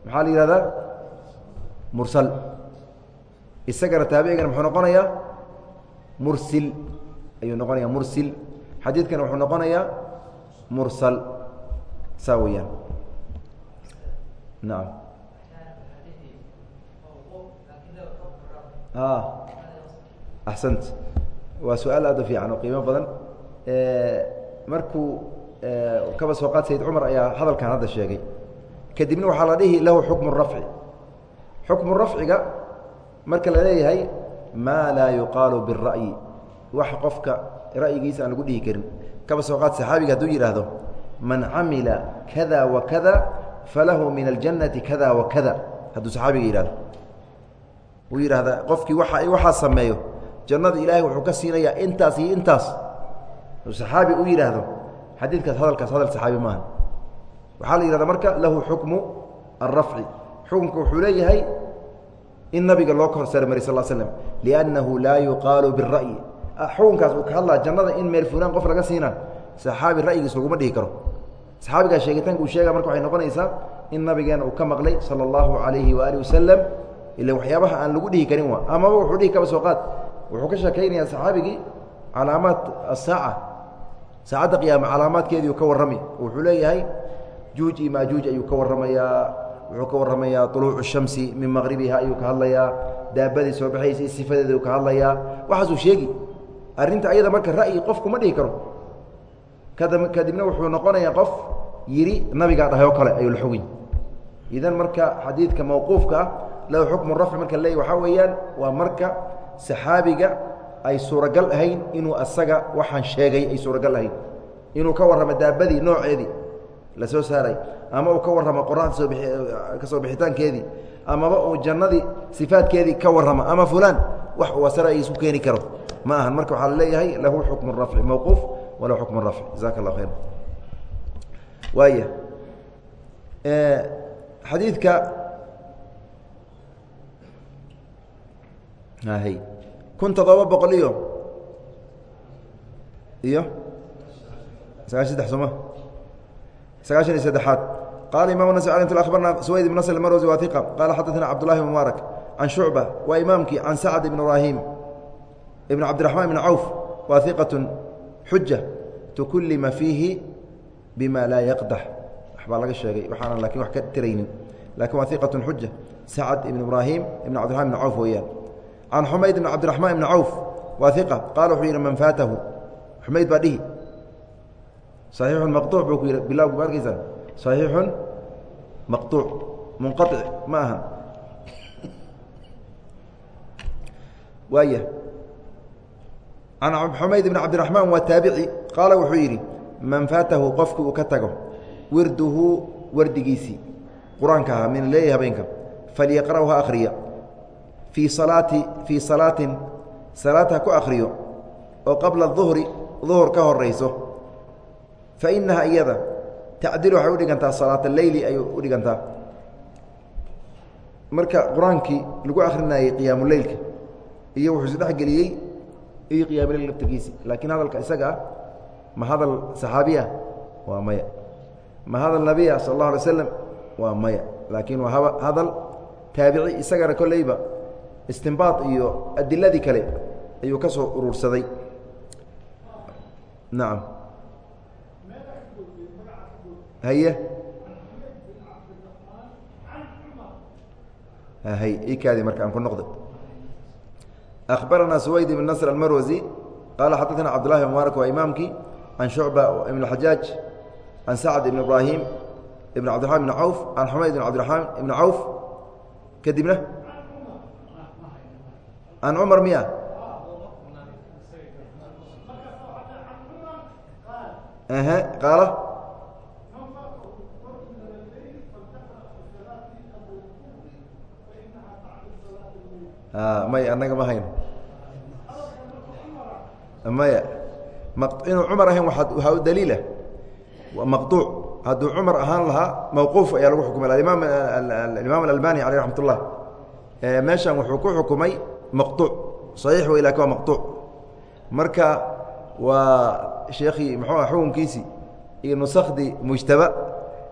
maxaa la yihahdaa mursal isagana taabicigana muxuu noqonayaa mursil ayuu noqonaya mursil xadiidkana wuxuu noqonayaa mursal saa weyaan nacam axsant waa su'aal aad u fiican oo qiimo badan. Markuu kaba soo qaad sayd cumar ayaa hadalkan hadda sheegay. Kadibna waxaa la dhihi lahu xukmu rafci. Xukmu rafciga marka la leeyahay maa laa yuqaalu bira'yi wax qofka ra'yigiisa aan lagu dhihi karin. Kaba soo qaad saxaabiga hadduu yidhaahdo man camila kada wa kada falahu min aljannati kada wa hadduu saxaabiga yidhahdo uu yidhaahda qofkii waa waxaa sameeyo. Jannada ilaahay wuxuu ka siinayaa intaas iyo intaas. Uu saxaabi u yidhaahdo xadiidkaas hadalkaas hadal saxaabi maaha waxaa la yihahda marka lahu xukmu alrafci xukunka wuxuu leeyahay in nabiga loo kor sarmaray sal slm liannahu laa yuqaalu bira'yi xukunkaas uu ka hadlaa jannada in meel fulaan qof laga siinaa saxaabi ra'yigiis laguma dhihi karo saxaabigaa sheegitaanka uu sheega marka waxay noqonaysaa in nabigeena uu ka maqlay sala allahu calayhi waaalih wasalam ila waxyaabaha aan lagu dhihi karin waa. Amaba wuxuu dhihi kaba soo qaad. Wuxuu ka sheekaynayaa saxaabigii calaamaad asaaca saacadda qiyaama calaamaadkeediiu ka warrami. Wuxuu leeyahay juuj iyo maajuuj ayuu ka warramayaa. Wuxuu ka warramayaa uluucu shamsi min maqribiha ayuu ka hadlayaa. Daabadii soo baxaysa i sifadeedu ka hadlayaa. Waxaasuu sheegi arrinta ayada marka ra'yi qofku ma dhihi karo kadibna wuxuu noqonayaa qof yidhi nabigaa dhahay oo kale ayuu la xogin idan marka xadiidka mawquufka ah lahu xukmu rafci marka leey waxaa weeyaan waa marka saxaabiga ay suuragal ahayn inuu asaga waxaan sheegay ay suuragal ahayn. Inuu ka warramo daabadii nooceedii la soo saaray. Ama uu ka warramo qoraxda ka soo bixitaankeedii. Amaba uu jannadii sifaadkeedii ka warramo ama fulaan wax uu asara isku keeni karo. Ma ahan marka waxaa la leeyahay lahu xukmu rafci mawquuf walahu xukmu rafci jazaaka allah khayr waaya xadiidka kun todoba boqol iyo iyo sagaashan saddex sooma sagaashan iyo saddexaad. Qala imam nas abarna suwayd ibn nasr marwsi wa iqa qala xadaثna cabdullahi bn mubaarak can shucba waa imaamkii can sacd ibn ibrahim ibn cabdiraxmaan ibn cawf wa iqaة xuja tukullima fiihi bima laa yaqdax. Waxbaa laga sheegay waxaana laakiin wax ka tiraynin. Lakin waa iqatun xuja. Sacad ibn ibraahim ibn cabdirxman ibn cawf weeyaan. Can xumayd ibn cabdiraxmaan ibn cawf waa iqa qaala wuxuu yidhi man faatahu. Xumayd baa dhihi. Saxiixun maqtuuc buu ku yidhi. Bilawgu ma arkaysaa saxiixun maqtuuc. Munqaطic ma aha. Waaya can xumayd ibn cabdiraxmaan waa taabici. Qaala wuxuu yidhi man faatahu qofki uu ka tago wirduhu wardigiisii qur'aanka ahaa min leeya habeenka. Falyaqra'u ha akhriya. Fii salaati fii salaatin salaad ha ku akhriyo oo qabla duhri duhur ka horayso fainaha iyada tacdilu waxay udhigantaa salaat leyli ayay udhigantaa marka qur'aankii lagu akrinayey qiyaamuleylka iyo wuxuu isdhexgeliyey iyo qiyamuleyl laftirkiisi laakiin hadalka isaga ah ma hadal saxaabi ah waa maya. Ma hadal nabiya sal اllahu alay slam waa maya. Laakiin waa hadal taabici isagana kolleyba istinbaad iyo adiladii kale ayuu ka soo urursaday. Nacam haye? Hay ikaadi marka aan ku noqda أخبرنا سويد بن نصر المروزي قال حدثنا عبد الله بن مبارك وإمامكي عن شعبة بن الحجاج عن سعد بن إبراهيم بن عبد الرحمن بن عوف عن حميد بن عبد الرحمن بن عوف كدبنا عن عمر مياه أها قال may anaga ma hayno maya inuu cumar ahayn waxaa u daliila ah. maqduuc hadduu cumar ahaan lahaa mawquuf ayaa lagu xukumay. Aimaam alimaam alalbani caleyh raxmat ullah meeshan wuxuu ku xukumay maqduuc saxiix wey laakiin waa maqduuc marka waa sheekhii muxuua xukunkiisii iyo nusakhdii mujtaba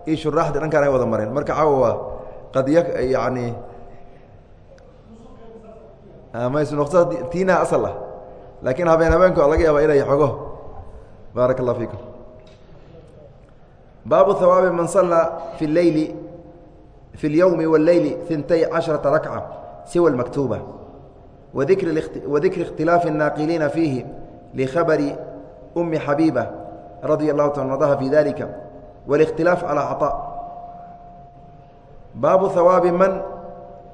iyo shuraaxdii dhankaan ay wada mareen marka caawa qadya yani ah, maysunoqsa tiinaha asal ah laakiin habeen habeenku laga yaaba inay xogo baaraka اllah fiikum baabu hawaabi man sallaa fi اleyli fi اlyowmi wاlleyli ثintay caشharaةa rakca siwa اlmaktuuba wadikri اkhtilaafi الnaaqiliina fiihi likhabari أmi xabiiba radia الlahu ta ardaha fi dalika wاlاkhtilaaf calى caطاء baabu hawaabi man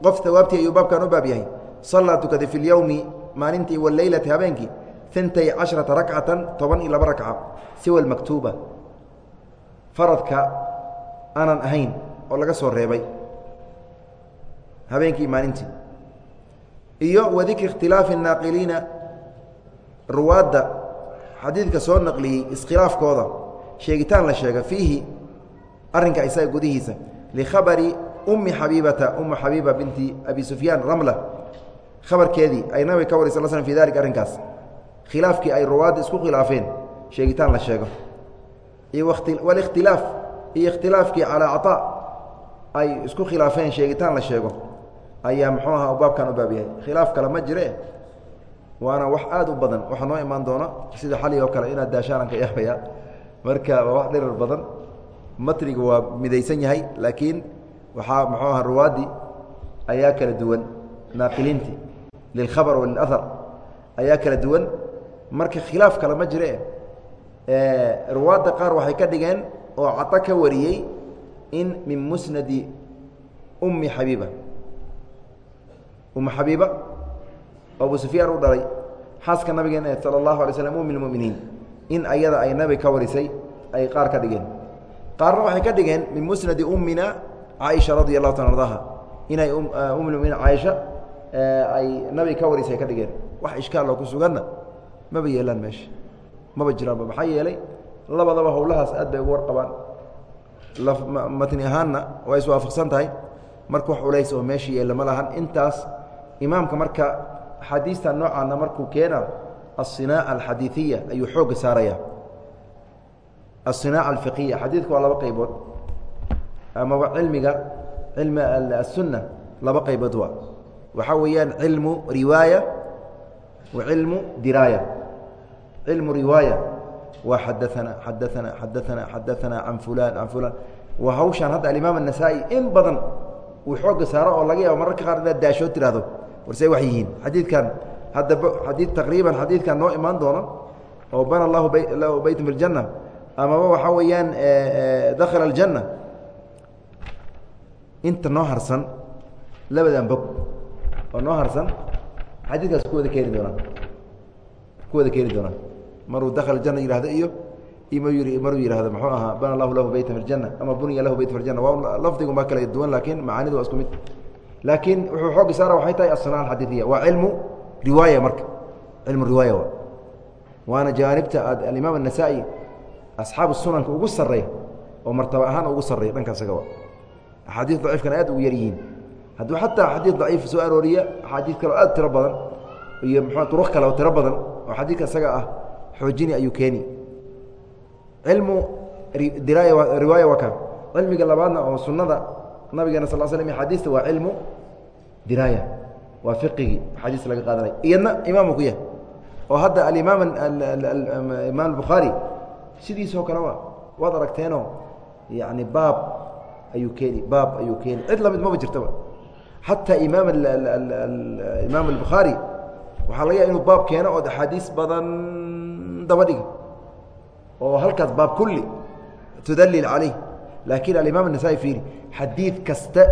qof hawaabtii ayuu baabkan u baab yahay sallaa tukaday fi اlyowmi maalintii waleylati habeenkii intay caشharaةa rakcatan toban iyo laba rakca siwa اlmaktuuba faradka aanan ahayn oo laga soo reebay habeenkii maalintii iyo wadikri اkhtilaafi الnaaqiliina ruwaadda xadiidka soo naqliyey iskhilaafkooda sheegitaan la sheega fiihi arrinka isaga gudihiisa likhabari umi xabiibata uma xabiiba binti abi sufyaan ramla khabarkeedii ay nabiga ka wari sal slm fi dalik arrinkaas. Khilaafkii ay ruwaadda isku khilaafeen sheegitaan la sheego. Walikhtilaaf iyo ikhtilaafkii calaa caطaa ay isku khilaafeen sheegitaan la sheego. Ayaa muxuu ahaa baabkan u baab yahay khilaaf kale ma jire waana wax aad u badan waxaa noo imaan doona sida xali oo kale inaad daashaanan ka yaabaya marka waa wax dhirar badan matniga waa midaysan yahay laakiin waxaa muxuu aha ruwaaddii ayaa kala duwan naaqiliintii lilkhabar walilahar ayaa kala duwan marka khilaaf kale ma jire ruwaadda qaar waxay ka dhigeen oo cato ka wariyey in min musnadi ummi xabiiba ummu xabiiba abu sufyaan u dhalay xaaska nabigeena sala allahu alay slm ummi lmuminiin in ayada ay nabi ka warisay ay qaar ka dhigeen qaarna waxay ka dhigeen min musnadi ummina caaisha radi allahu ta ardaha inay ummuminiin caaisha Eh, ay nabi ka warisa ka dhigeen. Wax ishkaalloo ku suganna maba yeelaan meesha maba jiraanba maxaa yeelay labadaba howlahaas aad bay ugu warqabaan matni ahaanna waa is tahay. Marka wax culays oo meesha yeella ma lahan. Intaas imaamka marka axaadiista noocaana markuu keena asinaaca alxadiiiya ayuu xoogga saaraya asinaaca alfiqiya xadiidka waa laba qaybood. Amaba cilmiga cilmi asunna laba qaybood waa waxaa weeyaan cilmu riwaaya wa cilmu diraaya. Cilmu riwaaya. Waa xadaana xadaana xadaana xadaana can fulan can fulan. Waa hawshaan hadda alimaam الnasaa-i in badan uu xooga saaro oo laga yaabo mararka qaar inaad daashoo tiraahdo warsey wax yihiin. Xadiidkan hadda xadii taqriiban xadiidkan noo imaan doono oo bana allahu lahu beytun fi amaba waxaa weeyaan dakhala aljanna inta noo harsan labadan bog oo noo harsan xadiidkaas ku wada keeni doonaan ku wada keeni doonaan maruu dakhala aljanna yihahdo iyo maruu yihahdo muxuu ahaa bana allahu lahu beytan fi ljanna ama buniya lahu beyt fi ljanna waa lafdigu ma kala duwan laakiin macaanidu waa isku mid laakiin wuxuu xoogi saara waxay tahay aلصناعة الxadiiثiya waa cilmu riwaaya marka cilmu riwaaya waana jaanibta aad alimaam النasaa-i asxaabu sunanka ugu sarreeya oo martaba ahaan ugu sarreeya dhanka isagaba axaadiis daciifkana aad ugu yar yihiin hadduu xataa xadiid daciif soo arooriya axaadiis kaleo aad tiro badan iyo mxu duruq kale oo tiro badan oo xadiidka isaga ah xoojini ayuu keeni. Cilmu diraaya riwaaya waa kan cilmiga labaadna oo sunnada nabigeena sal slam axaadiista waa cilmu diraaya. Waa fiqigii axaadiista laga qaadanay. Iyadna imaamu ku yahay. Oo hadda alimaam imaam albukhaari sidiisoo kale waa waad aragteenoo yani baab ayuu keeni baab ayuu keeni. Cid la mid maba jirtaba xataa imaam imaam albukhaari waxaa laga inuu baab keeno ood axaadiis badan daba dhiga oo halkaas baab kulli tudalil calayh. Laakiin alimaam الnasaai fiiri xadiid kasta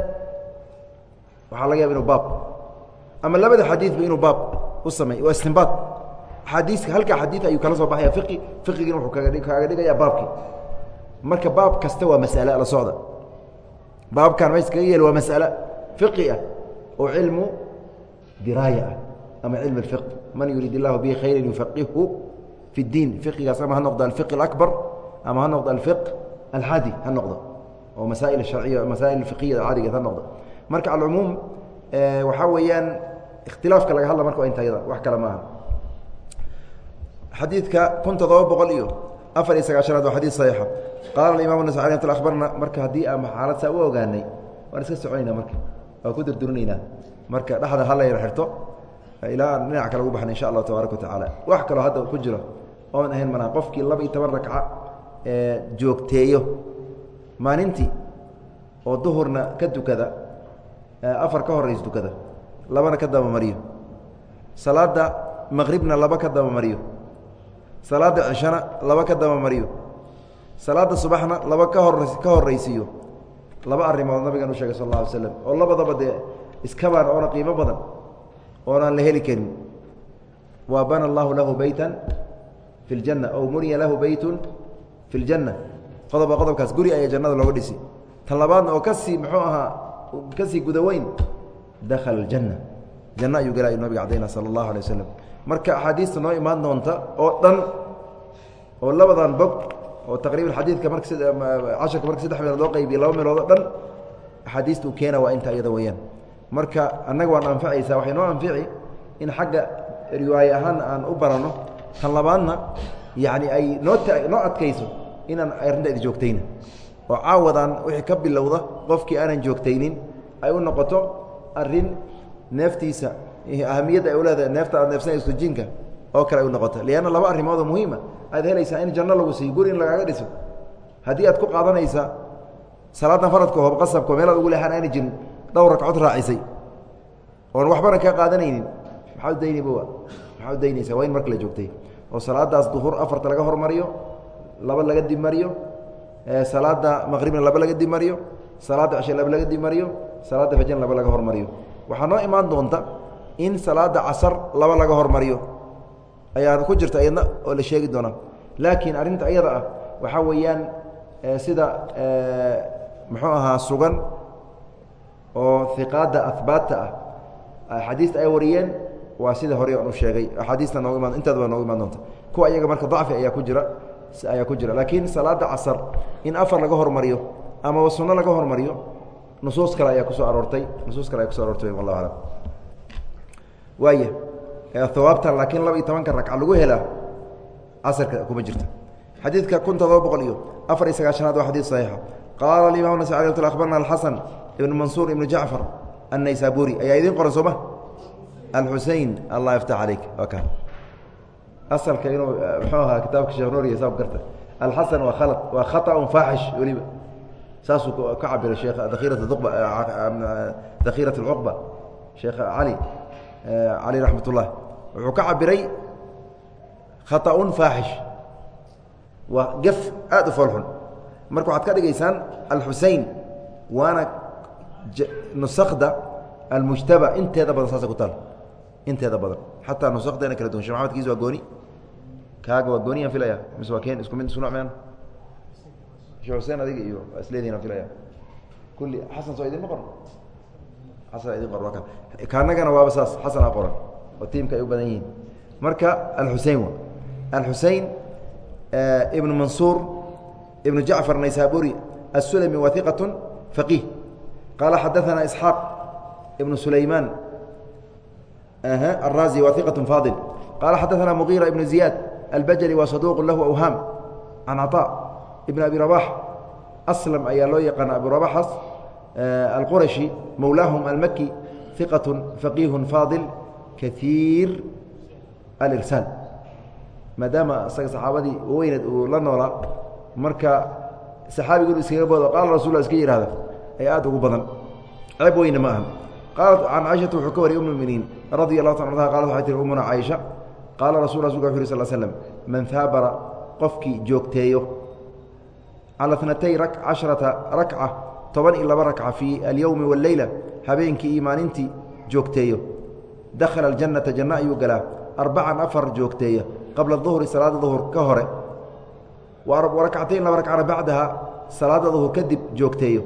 waxaa laga yaba inu baab. Ama labada xadiidba inuu baab u sameey waa istinbaad. Axaadiiska halkaa xadiid ayuu kala soo baxaya fiqi fiqigina wuxuu kaaga dhigaya baabkii. Marka baab kasta waa mas'ale la socda. Baabkan ma iskaga yeel waa mas'ale fiqi ah oo cilmu diraaya ah ama cilm اfiq man yuriid اllahu bihi khayra yufaqihu fi اdiin fiqigaas ama ha noqdo alfiq اakbar ama ha noqdo alfiq alxadi ha noqdo oo masaa'il harciya masaa'il fiqiyada caadigeed ha noqdo marka alcumuum waxaa weeyaan ikhtilaafka laga hadla marka waa intayada wax kale maaha xadiidka kun toddoba boqol iyo afar iyo sagaashanaad waa xadiid saxiixa qaala imam nas alي abarna marka haddii aan xaalad saa u ogaanay waan iska soconayna marka waan ku durdurinaynaa marka dhexda hala yar xirto ilaa aan kale ugu baxna insha allahu tabaaraka watacaala wax kaloo hadda ku jiro oon ahayn manaa qofkii laba iyo toban ragca joogteeyo. Maalintii oo duhurna ka tukada afar ka horeys tukada labana ka dabamariyo salaada maqribna laba ka dabamariyo salaada cishana laba ka dabamariyo salaada subaxna laba ka hor ka horeysiiyo laba arrimood nabigan u sheegay sal alla alay slam oo labadaba dee iskabaan oona qiimo badan oonaan la heli karin. Waa bana allahu lahu beytan fi ljanna ow muniya lahu beytun fi ljanna qodoba qodobkaas guri ayaa jannada looga dhisi tan labaadna oo ka sii muxuu ahaa ka sii gudaweyn dakhala aljanna janno ayuu galay nabiga cadayna sala allahu alay wasalam marka axaadiista noo imaan doonta oo dhan oo labadan bog oo taqriiban xadiidka marka casharka marka saddex meelood loo qaybiya laba meelood oo dhan axaadiista uu keena waa inta iyada weeyaan. Marka annaga waan anfacaysaa waxay noo anfici in xagga riwaaye ahaanna aan u baranno tan labaadna yacni ay noo noo adkayso inaan arrinta idi joogtayna oo caawadaan wixii ka bilowda qofkii aanan joogtaynin ay u noqoto arrin neeftiisa ahamiyadda ay u leedahay neefta aad neefsanayso jinka oo kale ay noqoto lianna laba arrimoodoo muhiima aad helaysaa in janno lagu siiyo guri in lagaaga dhiso. Haddii aad ku qaadanaysa salaadan faradka hoob qasabka meelaad ugu leexan aana jirin dhowr ragcood raacisay. Oon waxbana kaa qaadanaynin. Maxaa u dayniba maxaa u daynaysaa waa in marka la joogtay. Oo salaadaas duhur afarta laga hormariyo laba laga dibmariyo salaada maqribna laba laga dibmariyo salaada cishe laba laga dibmariyo salaada fajrna laba laga hormariyo. Waxaa noo imaan doonta in salaada casar laba laga hormariyo ayaa ku jirta iyadna oo la sheegi doonaa. Laakiin arrinta iyada ah waxaa weeyaan sida muxuu ahaa sugan oo iqaada ahbaata ah axaadiista ay wariyeen waa sida hore aan u sheegay. Axaadiista noogu imaan inteedaba noogu imaan doonta. Kuwa iyaga marka dacfi ayaa ku jira ayaa ku jira. Laakiin salaada casar in afar laga hormariyo amaba sunno laga hormariyo nusuus kale ayaa ku soo aroortay nusuus kale ayaa kuso aroortay wallahu aclam waaya hawaabtan laakiin laba iyo tobanka ragca lagu helaa casarka kuma jirta xadiidka kun todoba boqol iyo afar iyo sagaashanaad waa xadiid saxiixa qaala imam nas abarna alxasan ibn mansuur ibnu jacfar annaysaburi ayaa idiin qoran sooma alxusein allah yaftax caleyk waa ka asalka inuu muxuu ahaa kitaabka sheekh nuuriya saab garta alxasan waa khalad waa khaطأun faaxish weliba saasuu ka cabiray sheekh dakhiirat duqba dakhiirat اlcuqba sheekh cali cali raxmat ullah wuxuu ka cabiray khaطأun faaxish. Waa gef aad u foolxun. Marka waxaad ka dhigaysaan alxusein waana nusakda almujtaba inteeda badan saasa ku taal. Inteeda badan. Xataa nusakdeena kala duwan. Shek maxamed kiis waa gooni. Kaaga waa gooniyaan filaya mise waa keen isku mid isku noc mean shekh xuseen adiga iyo waa isleedihin aan filaya kulli xasan soo idinma qoran? Xasan idin qoran waa kan. Kaanagana waaba saas. Xasan aa qoran oo tiimka ay u badan yihiin marka alxusein wa alxusein ibnu mansuur ibnu jacfar naysaburi الsulmi wa iqaة faqiih qaala xadaثana isxaaq ibnu sulaymaan الraazi wa iqaة faadil qaala xadaثana mugiira ibnu ziyaad albajli wa saduuq lahu awhaam can caطاء ibn abi rabax aslam ayaa loo yaqaana abu rabaxas alqurashi mowlaahum almaki iqaة faqiih faadil kaiir alirsaal maadaama isaga saxaabadii weyneed uu la noolaa marka saxaabigu inu iskaga boodo qaala rasul iska yihahda ay aad ugu badan ceeb weyne ma aha qaalat can caaishata wuxuu ka wariyay um muminiin radi allahu ta anha qalat waxay tihi umuna caaisha. Qaala rasul rasulka wuxu yuri sal slm man haabara qofkii joogteeyo cala tnatay casharata rakca toban iyo laba rakca fii alyowmi wاlleyla habeenkii iyo maalintii joogteeyo dakhala aljannata janno ayuu galaa arbacan afar joogteeya qabla duhri salaada duhur ka hore warakcatayn laba rakcana bacdaha salaada duhur kadib joogteeyo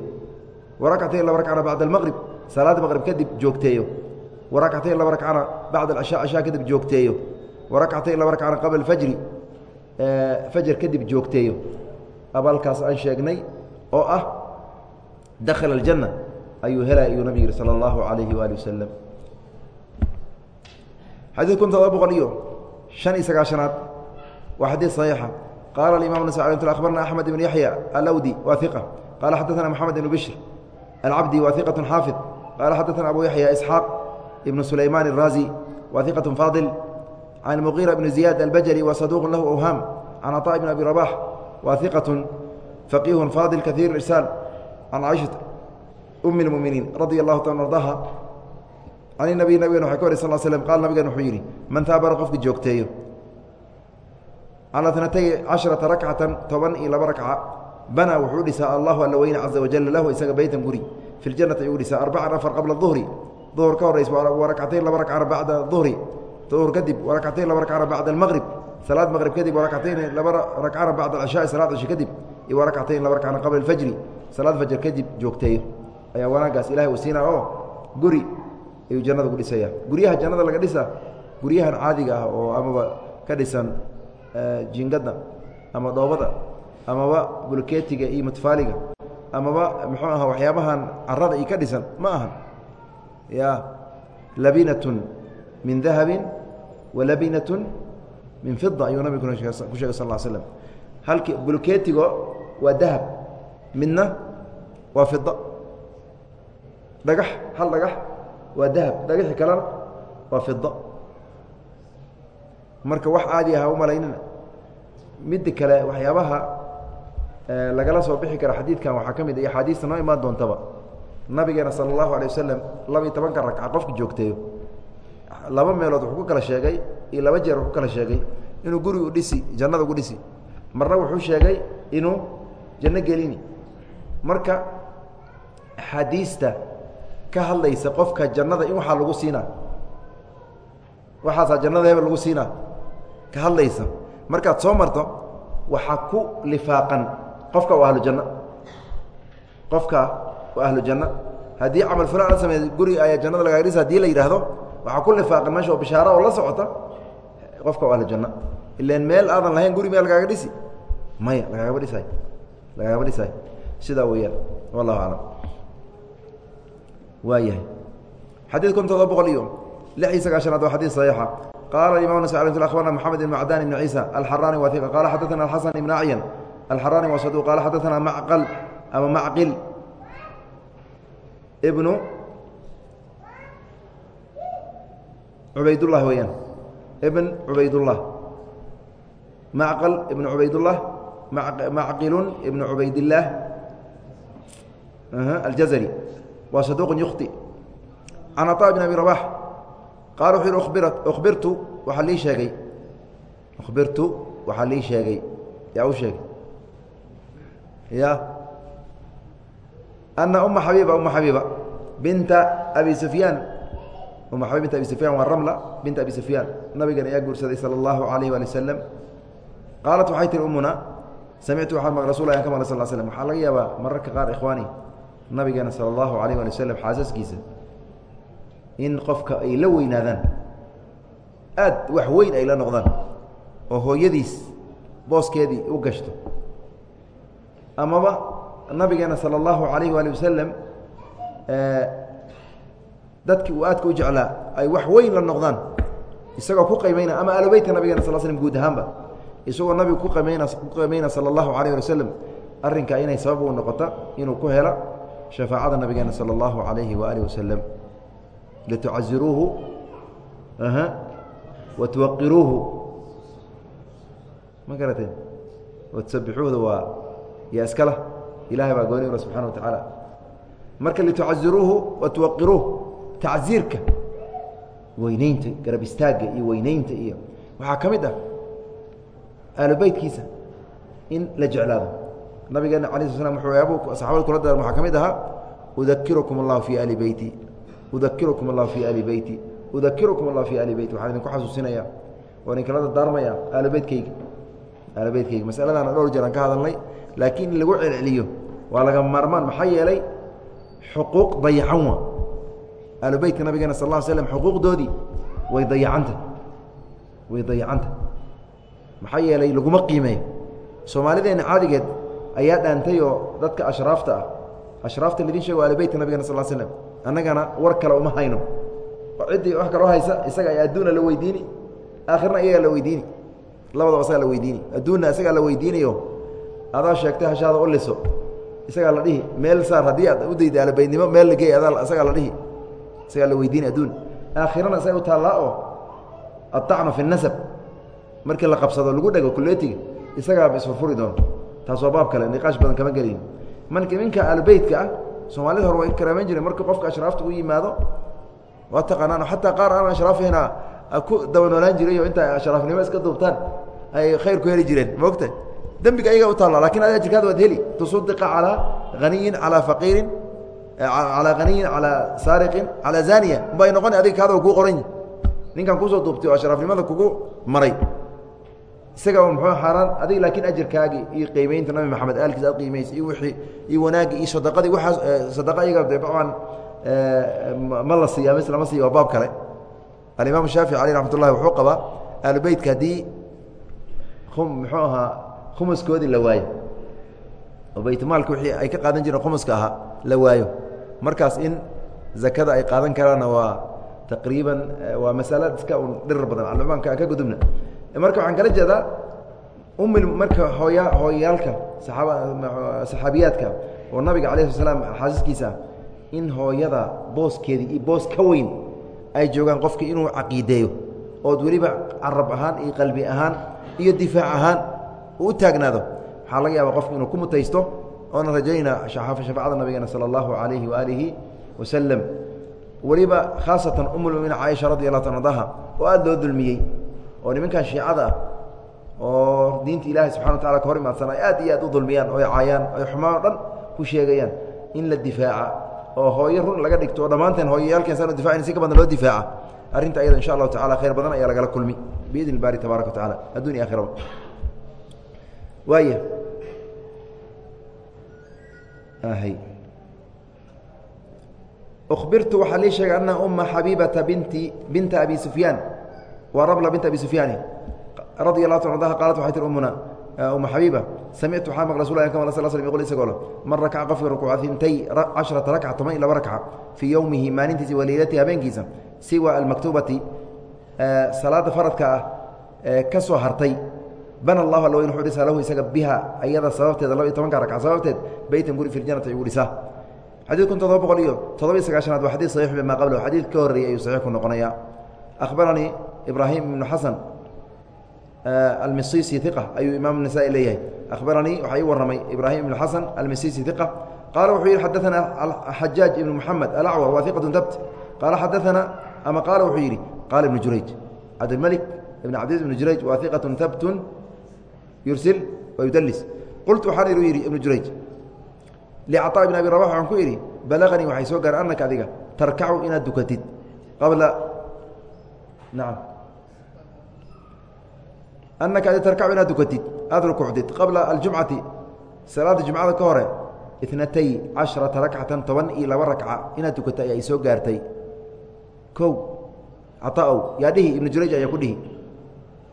warakcatayn laba rakcana bacda almaqrib salaada maqrib kadib joogteeyo warakcatayn laba rakcana bacda alcishaa cishaa kadib joogteeyo warakcatayn laba rakcana qabla alfajri fajar kadib joogteeyo abaalkaas aan sheegnay oo ah dakhala aljanna ayuu helay ayuu nabig yihi sala allahu calayhi waali wasalam xadiid kun todoba boqol iyo شhan iyo sagaashanaad waa xadiid صaxiixa qaala اimam nas abarna axmed ibn yaxya alawdi wa iqa qala xadaثna mxamed ibn bishr alcabdi wa iqaة xaafid qala xadaثna abu yaxya isxaaq ibn sulayman الrazi wa iqaة faadil can muqira bn ziyad albajli wa saduq lahu awham can caطاء bn abi rabax wa iqaة faqiih faadil kahiir irsaal can caiشhaa um اlmuminiin radi اllahu ta ardaha can inabiy nabigeen waxay ka wary sal slm qaal nabigeen wuxuu yidhi man taabara qofki joogteeyo calaa tnatay casharata rakcatan toban iyo laba rakca banaa wuxuu dhisaa allahu alla weyne caza wajala lahu isaga beytan guri fi ljannati ayuu dhisaa arbacan afar qabla duhri duhur ka horays wa rakcatayn laba rakcana bacda duhri duhur kadib wa rakcatayn laba rakcana bacda almaqrib salaad maqrib kadib wa rakcatayn laba rakcana bacda alcishaai salaad cisho kadib iyo wa rakcatayn laba rakcana qabla alfajri salaad fajr kadib joogteeyo. Ayaa wanaagaas ilahay uu siinaa oo guri ayuu jannada ku dhisaya. Guryaha jannada laga dhisa guryahan caadiga ah oo amaba ka dhisan jingadda ama dhoobada amaba bulkeetiga iyo mutfaaliga amaba muxuu aha waxyaabahan carada iyo ka dhisan ma aha ya labinatun min dahabin wa labinatun min fida ayuu nabigu ku shegay sal slam halki bulkeetigo waa dahab midna waa fida dhagax hal dhagax waa dahab dhagaxi kalena waa fida marka wax caadi aha u malaynina midda kale waxyaabaha lagala soo bixi kara xadiidkan waxaa ka mid iyo axaadiista noo imaan doontaba. Nabigeena sala allahu alay wasalam laba iyo tobanka ragca qofka joogteeyo. Laba meelood wuxuu ku kala sheegay iyo laba jeer wuxuu kala sheegay inuu guri u dhisi jannada ugu dhisi. Marna wuxuu sheegay inuu janno gelini. Marka axaadiista ka hadlaysa qofka jannada in waxaa lagu siinaa waxaasaa jannada hebel lagu siinaa ka hadlaysa. Markaad soo marto waxaa ku lifaaqan qofka waa ahlu janno qofka waa ahlu janno haddii camal fulaan la sameey guri ayaa jannada lagaga dhisa haddii la yidhaahdo waxaa ku lifaaqan meesha oo bishaaro oo la socota qofka waa ahlu janno ilan meel aadan lahayn guri meel lagaaga dhisi. Maya lagaagaba dhisaay lagaagaba dhisaay sidaa weeyaan. Wallahu aclam waa yahay xadiid kun todoba boqol iyo lix iyo sagaashanaad waa xadiid saxiixa. Qaala imam nas abarna moxamed ibn macdan ibn ciisa alxarani wa iqa qala xadaثana alxasan ibn acyan alxarani wa saduq. Qala xadaثana macqal ama macqil ibnu cubaydullah weeyaan. Ibn cubaydullah macqal ibn cubaydullah macqilun ibn cubaydillaah aljazari waa saduq yukhti can caطaa bn abi rabax qaala wuxuu yihi birat khbirtu waxaa lii sheegay khbirtu waxaa lii sheegay yaa u sheegay ya ana uma xabiiba uma xabiiba binta abi sufyaan uma xabiib binta abi sufyan waa ramla binta abi sufyaan nabigan ayaa guursaday salى اllahu alayh wali wasalam qaalat waxay tihi umuna samictu waxaa maql rasul an ka maqlay sal slm waxaa laga yaabaa mararka qaar ikhwaani nabigeena salى اllahu alayh ali waslm xaasaskiisa in qofka ay la weynaadaan aad wax weyn ay la noqdaan oo hooyadiis booskeedii u gashto amaba nabigeena salى اllahu alayh waali wasalam dadkii uu aadka u jeclaa ay wax weyn la noqdaan isagoo ku qiimayna ama alobeytka nabigeena sal slm guud ahaanba isagoo nabigu ku qimayna ku qiimayna salى اllahu alayh ali wasalam arrinkaa inay sabab u noqota inuu ku hela shafaacada nabigeena salى اllahu alayhi waaalih wasalam litucaziruuhu wa tuwaqiruuhu ma garateen? Watusabixuuda waa yaa iskala ilahay baa gooni ula subxana wa tacaala. Marka litucaziruuhu wa tuwaqiruuh tacziirka weyneynta garab istaagga iyo weyneynta iyo waxaa ka mid ah aalubeytkiisa in la jeclaado nabigeena ala sl slam waxyaabu saxabada kula daran waxaa ka mid ahaa udakirukum allahu fii ali beyti udakirukum allahu fii ali beyti udakirukum allah fii ali beyti waxaan idinku xasuusinaya oo idinkala dardaarmaya aalubeytkeyga aalubeytkeyga masaladaana dhowr jeer aan ka hadalnay laakiin in lagu celceliyo waa laga maarmaan. Maxaa yeelay xuquuq dayacan wa aalubeytka nabigeena sal ll slm xuquuqdoodii way dayacanta. Way dayacanta. Maxaa yeelay laguma qiimeeyo. Soomaalideenna caadigeed ayaa dhaantay oo dadka ashraafta ah ashraafta lidin sheego albaytka nabigana sal slam annagana war kale uma hayno. Oo ciddii wax kaloo haysa isaga ay adduuna la weydiini aakhirna iyagaa la weydiini labadaba isagaa la weydiini. Adduunna isagaa la weydiinayo adaa sheegtay hashaada u liso isagaa la dhihi meel saar haddii aad u dayda meel la geey isagaa la dhihi isagaa la weydiini adduun. Aakhirana isaga u taallaa oo adacnu fi nasab markii la qabsado lagu dhego kuleetiga isagaa ma isfurfuri doonto taas waa baab kale niqaash badan kama gelin. Marka minka aalbeytka ah soomaalida hore way karaameyn jireen markii qofka ashraafta u yimaado waa taqaanaan xataa qaar aan ashraafihina ku daba noolaan jiray oo inta ashraafnimo iska duubtaan ay khayr ku heli jireen maogta dembiga ayaga u taalla laakiin adi ajirkaada waad heli. Tusudiqa calaa haniyin calaa faqiirin calaa haniyin calaa saariqin calaa zaniya umbay noqon adiga kaada kuu qoran. Ninkan ku soo duubtay oo ashraafnimada kugu maray isaga muxuu xaaraan adiga laakiin ajarkaagii iyo qiimeynta nabi maxamed aalkiis aad qiimaysa iyo wixii iyo wanaagii iyo sadaqadii waxaas sadaqa iyaga de bacaan ma la siiya mise lama siiya waa baab kale. Alimaam shaafici aleyh raxmat ullahi wuxuu qabaa aalubeytka haddii muxuu ahaa khumuskoodii la waayo. Oo baytmaalka wixii ay ka qaadan jireen khumuska ahaa la waayo. Markaas in zakada ay qaadan karaanna waa taqriiban waa masala iska un dhirar badan almaanka ka gudubna marka waxaan kala jeedaa umil marka hooya hooyayaalka saab saxaabiyaadka oo nabiga alah sla slam xaasiskiisa in hooyada booskeedii iyo boos ka weyn ay joogaan qofkii inuu caqiideeyo ood weliba carab ahaan iyo qalbi ahaan iyo difaac ahaan uu u taagnaado. Waxaa laga yaaba qofku inuu ku mutaysto oona rajaynaa shafaacada nabigeena sala allahu alayhi waaalihi wasalam weliba khaasatan umulmuminiin caaisha radi allah ta ardaha oo aada loo dulmiyey oo nimankan shiicada oo diinta ilaahay subxana wa ka hor imaadsan ay aad iyo aad u dulmiyaan oy caayaan oy xumaan o dhan ku sheegayaan in la difaaca oo hooyo run laga dhigto oo dhammaanteen hooyayaalkeen saan u difacayn si ka badan loo difaaca. Arrinta ayada insha allahu tacala khayr badan ayaa lagala kulmi. Biidn baari tabaaraka wa adduun iyo akhiraba waaya birtu waxaa lii sheegay ana uma xabiibata binti binta abi waa rabla bint abi sufyaani radi ta anha qalat waxay tir umuna uma xabiiba samictu waxaa maqla rasul ka sal sl qul isagoo le man rakaca qofki rukuuca intay cashrata rakca toban iyo laba rakca fii yowmihi maalintiisa wa habeenkiisa siwa almaktuubati salaada faradka ah ee ka soo hartay bana allahu alla weyn wuxuu dhisaa lahu isaga biha ayada sababteeda laba iyo tobanka rakca sababteed beytan guri fi ljanati ayuu dhisaa. Xadid kun todoba boqol iyo todoba iyo sagaashanaad waa xadid saxiix bimaa qablahu xadiid ka ayuu saxiix ku noqonaya akhbaranii ibrahim ibnu xasan eh, almisisi iq ayuu imaam nasaa-i leeyahay. Ahbaranii waxaa ii warramay ibrahim ibnu xasan almisisi iqa qaala wuxuu yidhi xadaanaa xajaaj ibnu muxamed alacwa waa iqatun dabt qaala xadaanaa ama qaala wuxuu yidhi qaala ibnu jurayj cabdilmelik ibn cabdiiz ibnu jurayj waa iqatun habtun yursil wa yudlis qultu waxaan iu yidhi ibnu jurayj licaa ibn abi rabax waxaan ku idhi balaqanii waxay soo gaareen annaka adiga tarkacu inaad dukatid qabla. Nacam anaka ad tarkacu inaad dukatid aada rukuucdid qabla aljumcati salaada jumcada ka hore inatay caشhrata rakcatan toban iyo laba rakca inaad dukata ay soo gaartay o caaaow yaa dhihi ibnu jurayj ayaa ku dhihi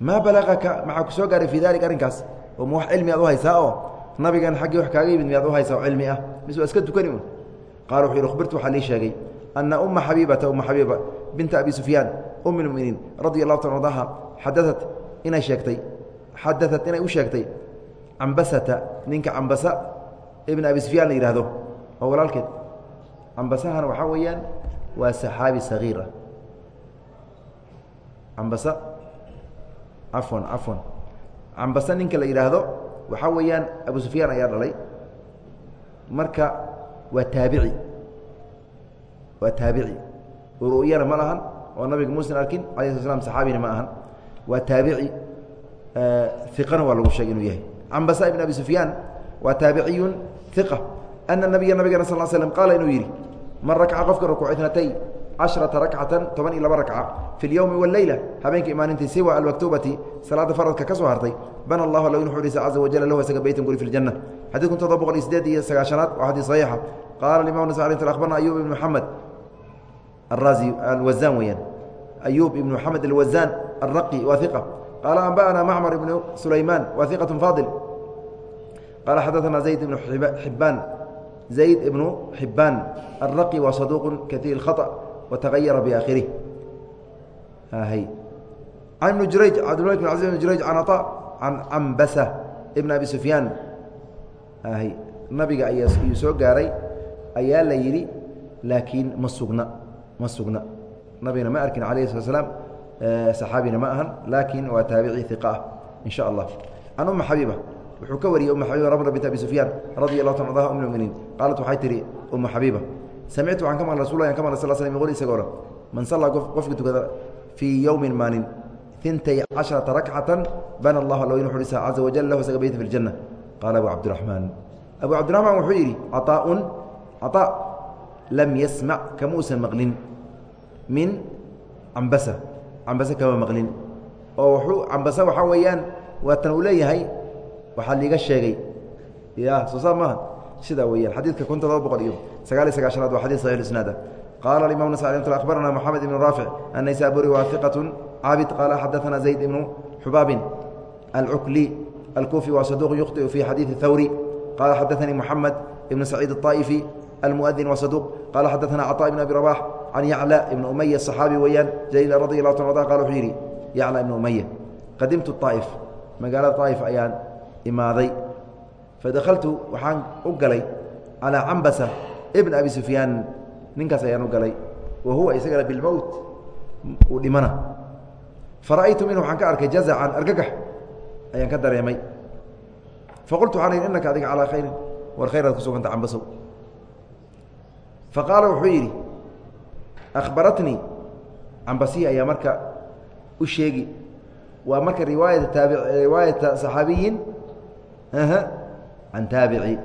maa balaqaka maxaa ku soo gaaray fii dalik arrinkaas oo ma wax cilmi aad u haysaa oo nabigan xaggii wax kaaga yimid miyaad u haysaa oo cilmi ah mise waa iska dukani un qaala wuxuu yidhi khbirtu waxaa lii sheegay anna umma xabiibata umma xabiiba binta abi sufyaan um ilmuminiin radi allahu ta ardaha xadaat inay sheegtay xadaat inay u sheegtay cambasata ninka cambasa ibn abi sufyaan la yidhaahdo oo walaalkeed. Cambasahana waxaa weeyaan waa saxaabi sagiira cambasa cafwan cafwan cambase ninka la yidhaahdo waxaa weeyaan abu sufyaan ayaa dhalay. Marka waa taabici. Waa taabici. Ru'yana ma lahan oo nabiga muusan arkin alayh sla slam saxaabina ma ahan waa taabici iqana waa lagu sheegay inuu yahay cambasa ibn abi sufyaan waa taabiciyun iqa ana nabiya nabigana sal slm qaala inuu yidhi man rakca qofka rukuuc itnatay cashrata rakcatan toban iyo laba rakca fi اlyowmi wاleyla habeenka imaanintii siwa almaktubati salaada faradka ka soo hartay bana allahu low inuu xudhisa caza wajal lahu isaga beytan guri fi اljanna xadiidkun todoba boqol iyo sideed iyo sagaashanaad waa xadiis saxiixa qaala imam nas akhbarna ayub ibn maxamed الرازي الوزان weyaan أيوب بن محمد الوزان الرقي wa ثقة قال أنبأنا معمر بن سليمان wa ثقة فاضل قال xدثنا زيد بن حبان زيد بن حبان الرقي wa صدوق كثير الخطأ وتغير بآخره hy عن بن جريج عبدالملك بن عزيز بن جريج عن عطاء عن عنبسة بن أبي سفيان hy nabiga ayaa iyuu soo gaaray ayaa la yidhi laakiin ma sugna ma sugna nabigana ma arkin alayh slat slaam saxaabina ma ahan laakin waa taabici iqa ah in allah. Can uma xabiiba wuxuu ka wariyey uma xabiiba ramla bint abi sufyaan radi allahu ta adaha um muminiin. Qaalat waxay tihi uma xabiiba samictu waxaan ka maqlay rasul an ka maqlay sal sl qol isagoo le man sallaa qofki tukada fii yowmin maalin intay casharata rakcatan bana allahu low inu xudhisa caza wajal lahu isaga beyta fi ljanna qaala abu cabdiraxmaan abu cabdiraxmaan wuxuu yidhi caaaun caaa lam yasmac kamuusan maqlin min cambasa cambase kama maqlin oo wuxuu cambase waxaa weeyaan waatan uu leeyahay waxaa liiga sheegay ya soo saar maaha sidaa weeyaan xadiidka kun todoba boqol iyo sagaal iyo sagaashanaad waa xadid saxix isnaada qaala aimam nas akhbarana moxamed ibn raafic annaysaburi waa iqat caabid qaala xadaana zayd ibnu xubaabin alcukli alkufi waa saduq yukhطiu fi xadiidi hawri qaala xadaanii moxamed ibn saciid الطaa'ifi المؤذن وصدوق قال xدثنا cطاء بن أبي رباح عن يعلى بن أمية الصحاaبي weyaan جليل رضي الله ت ض قال وxuu yidhi يعلى بن أمية qadimtu الطائف magaalada طائف ayaan imaaday fadakltu waxaan u galay عalى cambسة بن أبي سفyاan ninkaas ayaan u galay wa huwa isagana بالmowت uu dhimana fara'aytu minhu waxaan ka arkay jaزعan argagax ayaan ka dareemay faqultu waxaan ihi inaka adiga calىa khayrin war khayraad ku suganta cambasow faqaala wuxuu yidhi akhbaratnii cambasihi ayaa marka u sheegi waa marka riwaayata riwaayata saxaabiyin can taabici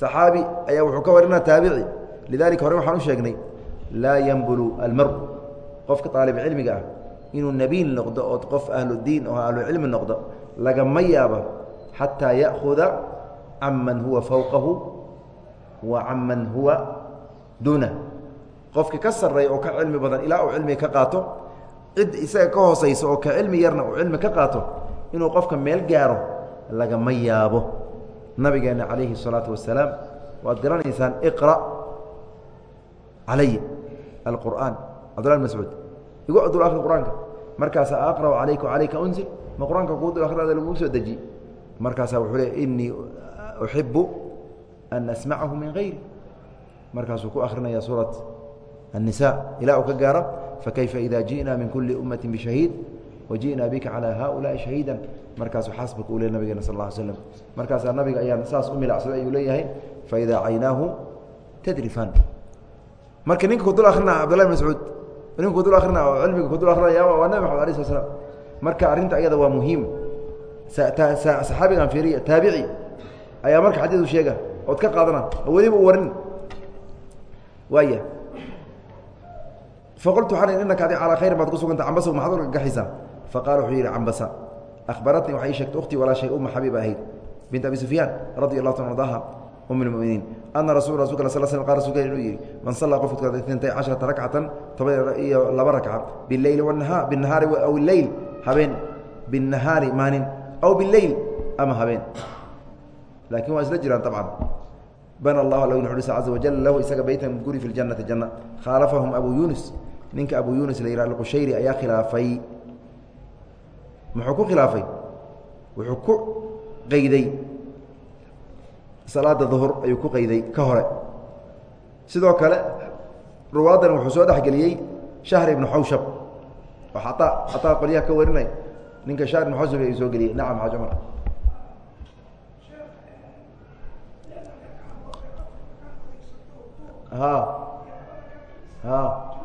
saxaabi ayaa wuxuu ka warinaa taabici lidalika hore waxaan u sheegnay laa yanbulu almaru qofka aalib cilmiga ah inuu nebiin noqdo oo qof ahludiin oo ahlucilmi noqdo lagama yaaba xataa ya'khuda can man huwa fowqahu wa can man huwa duna qofki ka sareeya oo ka cilmi badan ilaa uu cilmi ka qaato cid isaga ka hoosaysa oo ka cilmi yarna uu cilmi ka qaato inuu qofka meel gaaro lagama yaabo. Nabigeenna calayhi الsalaatu wasalaam waad garanaysaan iqra calay alqur'aan. Cabdullah bn igu adul akhri qur'aanka. Markaasa calayka calayka unzil ma qur'aanka kuudul akhrada lagugu soo dejiye markaasaa wuxuu le inii uxibu an asmacahu min hayri markaasuu ku akhrinaya suurat النisa ilaa uu ka gaaro fakayfa ida jiئna min kuli umaةi bشhahiid wajiئna bika calى haؤulaaءi شhahiida markaasuu xasbaka u le nabigeena sal اه slm markaasaa nabiga ayaan saas u milacsaday ayuu leeyahay faidaa caynaahu tadrifan marka ninka kudul akrina cabdالlah mascuud ninka kudul akrina oo cilmiga kudul akrinaya waa nabi maxamed alay sl slam marka arrinta ayada waa muhiim saxaabigan fiiriya taabici ayaa marka xadiid u sheega ood ka qaadana oo weliba u warin waaya faqultu waxaan innaka adi calaa khayrin baad ku suganta cambasa maxaad u gaxaysaa faqala wuxuu yidhi cambasa akhbaratnii waxay ii sheegtay ukhtii walaashay uma xabiiba ahayd bint abi sufyaan radi allahu ta ardaha um اlmuminiin ana rasul rasulka sl sl qa rasulka inuu yidhi man sallaa qofku tukada intay casharata rakcatan toban iyo laba rakca bileyli wanahaar binahaari aw leyl habeen binahaari maalin aw bileyl ama habeen laakiin waa isla jiraan abcan bana allahu alla nuxulis caza wajal lahu isaga beytan guri fi ljannati janna khaalafahum abu yunus ninka abu yunus la yihah alqushayri ayaa khilaafay. Muxuu ku khilaafay? Wuxuu ku qayday. Salaada duhur ayuu ku qayday ka hore. Sidoo kale ruwaadan wuxuu soo dhexgeliyey shahr ibnu xawshab oo ataa ataa qolyaha ka warinay ninka shahr ibnu xawshab ayuu soo geliyey. Nacam xaaj cumar. Ha ha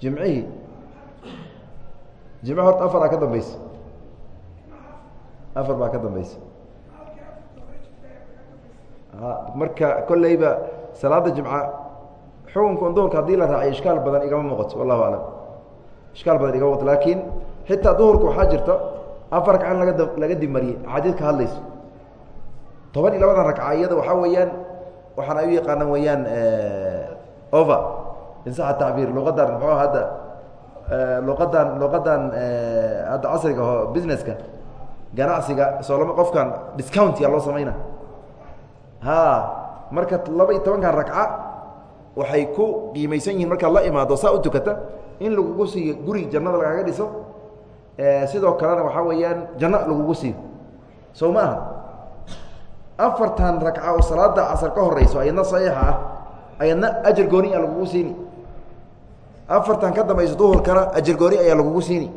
jimcihii. Jimci horta afaraa ka dambeysa afar baa ka dambeysa marka kolleyba salaada jimca xukunkan duhurka haddii la raaciyo ishkaal badan igama muuqato wallahu aclam. Ishkaal badan igama muuqato laakiin xitaa duhurka waxaa jirta afar ragca in laga laga dibmariyey axaadiid ka hadlayso. Toban iyo labadan ragca iyada waxaa weeyaan waxaan ay u yaqaanaan weeyaan over insaxa tacbiir luqadan muxuu hadda luqadan luqadan hadda casriga oo businesska ganacsiga soo lama qofkan discount yaa loo samayna. Ha marka laba iyo tobankan ragca waxay ku qiimaysan yihiin markaad la imaado saa u tukata in lagugu siiyo guri jannada lagaaga dhiso. Sidoo kalena waxaa weeyaan janno lagugu siiyo. Sow ma aha. Afartan ragca oo salaada casar ka horeyso ayadna saxiixa ah ayadna ajar gooni a lagugu siini afartan ka dambayso duhurkana ajar gooni ayaa lagugu siini.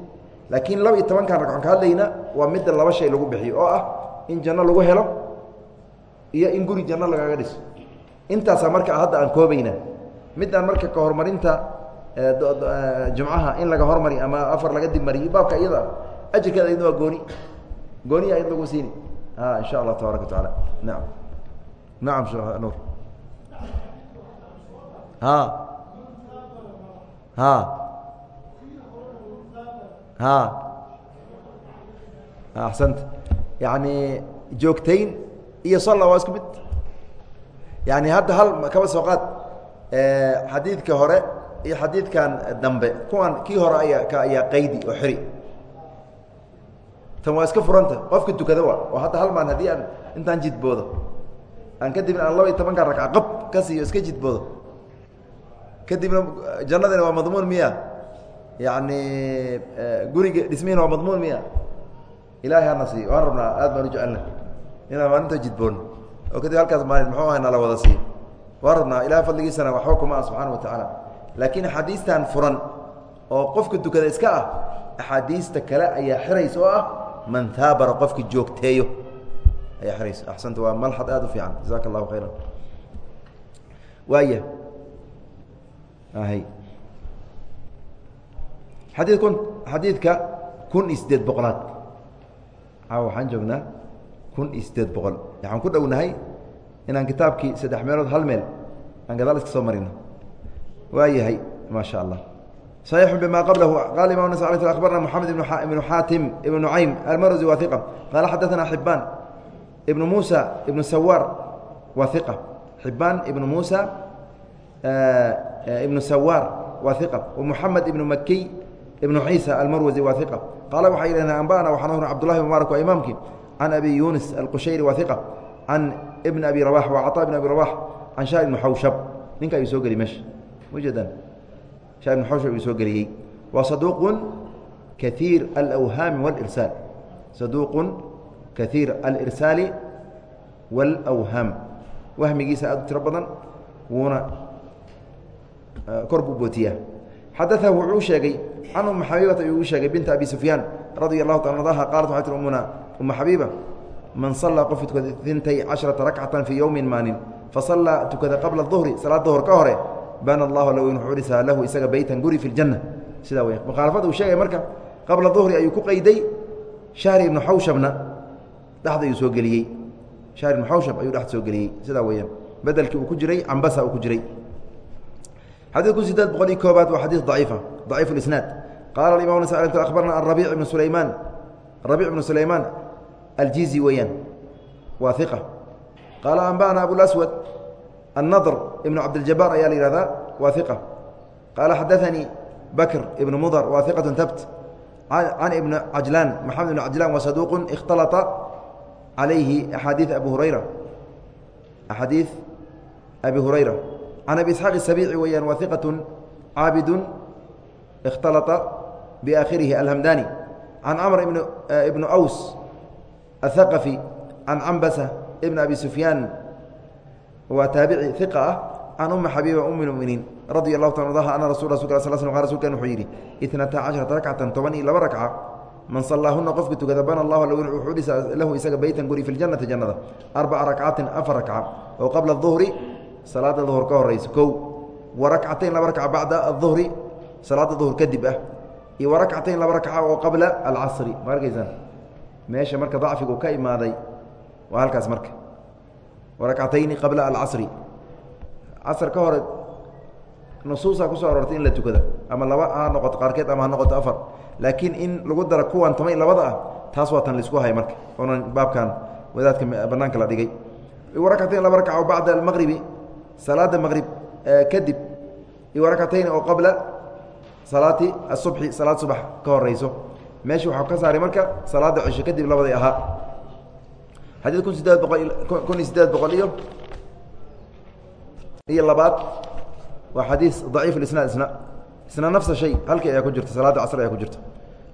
Laakiin laba iyo tobankan ragcon ka hadlayna waa midda laba shay lagu bixiyo oo ah in janno lagu helo iyo in guri janno lagaaga dhiso. Intaasaa marka hadda aan koobayna midaan marka ka horumarinta jumcaha in laga hormari ama afar laga dib mariyo baabka iyada ajarkeeda ayadna waa gooni. Gooniya ayad lagu siini. In sha allah tabaaraka watacaala naam. Nacam shekh nuur. Ha axsanta yani joogtayn iyo salla waa isku mid. Yani hadda hal kaba soo qaad. Xadiidka hore iyo xadiidkan dambe kuwan kii hore ayaa ka ayaa qaydi oo xiri. Tan waa iska furanta. Qofka tukada waa. Oo hadda hal maan haddii aan intaan jidboodo. Aan kadibna aan laba iyo tobankan ragca qab ka siiyo iska jidboodo kadibna jannadina waa madmuun miya. Yani guriga dhismihiina waa madmuun miya. Ilahay hana siiyo waan rabnaa aad baan u jecelna. Inaan maalinta jidboon. Oo kadib halkaas maalin muxuu ahay nala wada siiyo waan rabnaa ilahay fadligiisana waxba kuma ah subxana wa tacaala. Laakiin axaadiistan furan oo qofka tukada iska ah axaadiista kale ayaa xiraysa oo ah man haabara qofka joogteeyo ayaa xiraysa axsanta waa malxad aad u fiican. Jazaaka allahu khayra waaya hy xadii kun xadiidka kun iyo sideed boqolaad caawa waxaan joognaa kun iyo sideed boqol waxaan ku dhownahay inaan kitaabkii saddex meelood hal meel aan gadaal iska soo marino waa yahay maa sha allah صحيح بما قبله قال امام النسائي عليه أخبرنا محمد بن حاتم بن نعيم المرزي وثقة قال حدثنا حبان ابن موسى ابن سوار وثقة حبان ابن موسى ibnu sawaar waa iqab wamuxamed ibnu makiy ibnu ciisa almarwasi waa iqab qaala waxay yidhahdeen amba'ana waxaan ohn cbdullahi mubaarak waa imaamkii can abi yuunis alqushayri waa iqab can ibn abi rabax waa caطaa ibn abi rabax can shaar ibnu xawshab ninka ayuu soo geliy meesha mujeedaan shaar ibnu xawshab ayuu soo geliyey waa saduuqun kaiir alawhaami walirsaal saduuqun kaiir alirsaali wاlawhaam wahmigiisa aad u tiro badan wuuna kor buu bootiyaa xadaثa wuxuu sheegay can uma xabiibata uu sheegay binta abi sufyaan radia الlahu taala anha qalat waxay tir umuna uma xabiiba man sallaa qof tukada intay casharata rakcatan fii yowmin maalin fasallaa tukada qabla duhri salaad duhur ka hore bana allahu low wuxuu dhisaa lahu isaga beytan guri fi ljanna sidaa weya mukhaalafada uu sheegay marka qabla duhri ayuu ku qayday shahri ibnu xawshabna dhexda ayuu soo geliyey shahri ibnu xawshab ayuu dhexda soo geliyey sidaa weeyaan bedelkii uu ku jiray cambasa uu ku jiray xadiidku sideed boqol iyo koobaad waa xadiid daciifa daciif isnaad qaala imam abarna arabiic ibnu sulaymaan rabiic ibnu sulaymaan aljizi weeyaan waa iqa qaala anba'ana abulaswad annadr ibnu cabdiljabaar ayaa la yihahdaa waa iqa qaala xadaanii bakr ibnu mudar waa iqatu tabt can ibni cajlaan maxamed ibn cajlaan wa saduuqu ikhtalata calayhi axaadiid abi hurayra. Axaadiid abi hurayra can abi isxaaq الsabici weeyaan waa iqaة caabidu اkhtalطa biaakhirihi alhamdani can camr ibn aws aلthaqafi can cambasa ibn abi sufyaan waa taabici iqa ah can uma xabiiba um muminiin radia allahu ta ardaha ana rasu rasulka sl sl rsulkan wuxuu yidhi itnataa casharata rakcatan toban iyo laba rakca man sallaahuna qofka tukada bana allahu wuxuu dhisa lahu isaga beytan guri fi ljannati jannada arbaca rakcatin afar rakca oo qabla aduhri salaada duhur ka horaysa kow wa rakcatayn laba rakca bacda aduhri salaada duhur kadib ah iyo wa rakcatayn laba rakca oo qabla alcasri ma arkaysaan meesha marka dacfigu ka imaaday waa halkaas marka. Wa rakcatayni qabla alcasri casr ka hore nusuusaa ku soo aroortay in la tukada ama laba ha noqoto qaarkeed ama ha noqoto afar. Laakiin in lagu daro kuwan tomay labada ah taas waa tan la isku hay marka. Oonan baabkan wadaadka banaanka la dhigay. Warakatayn laba rakca oo bacda almaqribi salaada maqrib kadib iyo warakatayn oo qabla salaati asubxi salaad subax ka horeyso meesha waxaa ka saaray marka salaada cisho kadib labaday ahaa xadiid kun sideed boqol kun iyo sideed boqol iyo iyo labaad waa xadiis daciif isnaad isna isna nafsa shay halkii ayaa ku jirta salaada casr ayaa ku jirta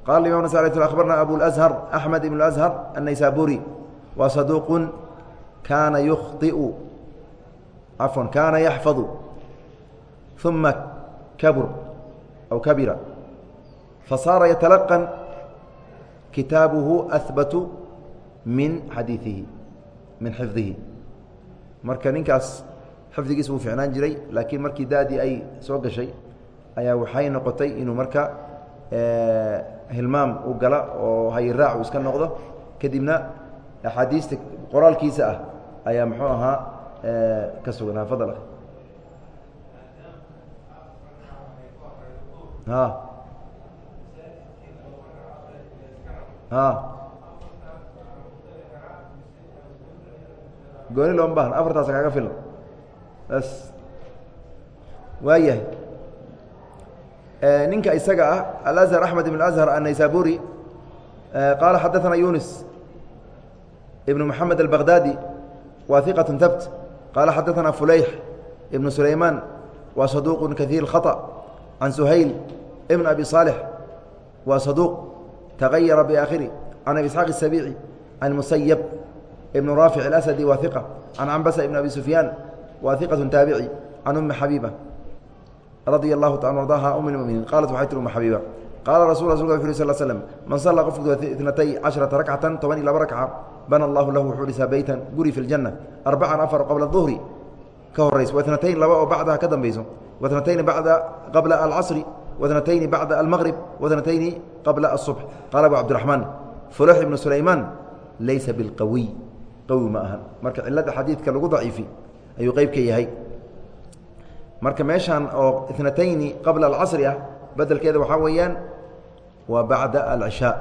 qala imam nas akhbarna abulأshar axmed ibn ashar الnaysaburi wa saduuqu kaana yukhطiu cafwan kaana yaxfadu ثuma kabur aw kabira fasaara yatalaqan kitaabuhu ahbatu min xadiiihi min xifdihi marka ninkaas xifdigiis wuu ficnaan jiray laakiin markii daadii ay soo gashay ayaa waxay noqotay inuu marka hilmaam u gala oo hayiraac uu iska noqdo kadibna axaadiista qoraalkiisa ah ayaa muxuu ahaa ka sugan fadl a a gooni looma baahna. Afartaasa kaaga filan bas waa yahay. Ninka isaga ah alazhar axmed ibn azhar annaysaburi qaala xadaثana yunis ibn moxamed albaghdadi waa iqaة tabt qaala xadaثna fulayx ibn sulayman wa صaduq kaثيir الخطأ can سhayl ibn abi صاlح wa صaduq تغayara بآkhiri can abi isxaaq السabيعي can muسyب ibn raafic الأsدي wa ثiqة can cambasa ibn abi سufyaan wa ثiqaة taabiعي can umi xabiiba radia allahu taala ardaha um lmuminiin qaalat waxay tir uma xabiiba qaala rasul rasulka wuxu sal slm man salla qof itnatay casharata rakcatan toban iyo laba rakca bana allahu lahu wuxuu dhisaa beytan guri fi ljanna arbacan afar qabla duhri ka horayso waitnatayn laba oo bacdaha ka dambayso waitnatayni bacda qabla alcasri waitnatayni bacda almaqrib waitnatayni qabla asubx qaala abu cabdiraxmaan fulax ibnu sulaymaan laysa bilqawiy qawi ma ahan marka cilada xadiidka lagu daciifi ayuu qeyb ka yahay marka meeshaan oo itnatayni qabla alcasri ah bedelkeeda waxaa weeyaan waa bacda alcishaa